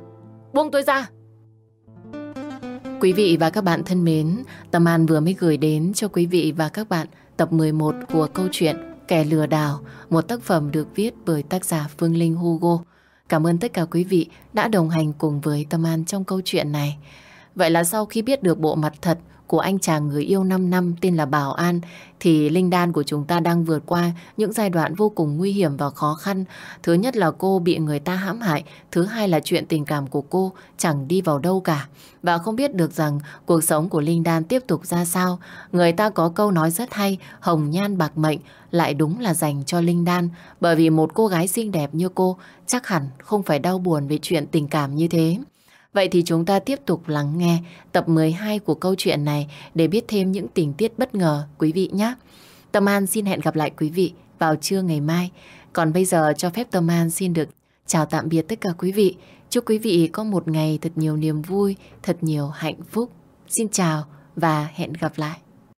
Buông tôi ra. Quý vị và các bạn thân mến, Tâm An vừa mới gửi đến cho quý vị và các bạn tập 11 của câu chuyện Kẻ lừa đảo, một tác phẩm được viết bởi tác giả Phương Linh Hugo. Cảm ơn tất cả quý vị đã đồng hành cùng với Tâm An trong câu chuyện này. Vậy là sau khi biết được bộ mặt thật của anh chàng người yêu 5 năm tên là Bảo An thì Linh Đan của chúng ta đang vượt qua những giai đoạn vô cùng nguy hiểm và khó khăn. Thứ nhất là cô bị người ta hãm hại, thứ hai là chuyện tình cảm của cô chẳng đi vào đâu cả. Và không biết được rằng cuộc sống của Linh Đan tiếp tục ra sao. Người ta có câu nói rất hay, hồng nhan bạc mệnh lại đúng là dành cho Linh Đan. Bởi vì một cô gái xinh đẹp như cô chắc hẳn không phải đau buồn về chuyện tình cảm như thế. Vậy thì chúng ta tiếp tục lắng nghe tập 12 của câu chuyện này để biết thêm những tình tiết bất ngờ quý vị nhé. Tâm An xin hẹn gặp lại quý vị vào trưa ngày mai. Còn bây giờ cho phép Tâm An xin được chào tạm biệt tất cả quý vị. Chúc quý vị có một ngày thật nhiều niềm vui, thật nhiều hạnh phúc. Xin chào và hẹn gặp lại.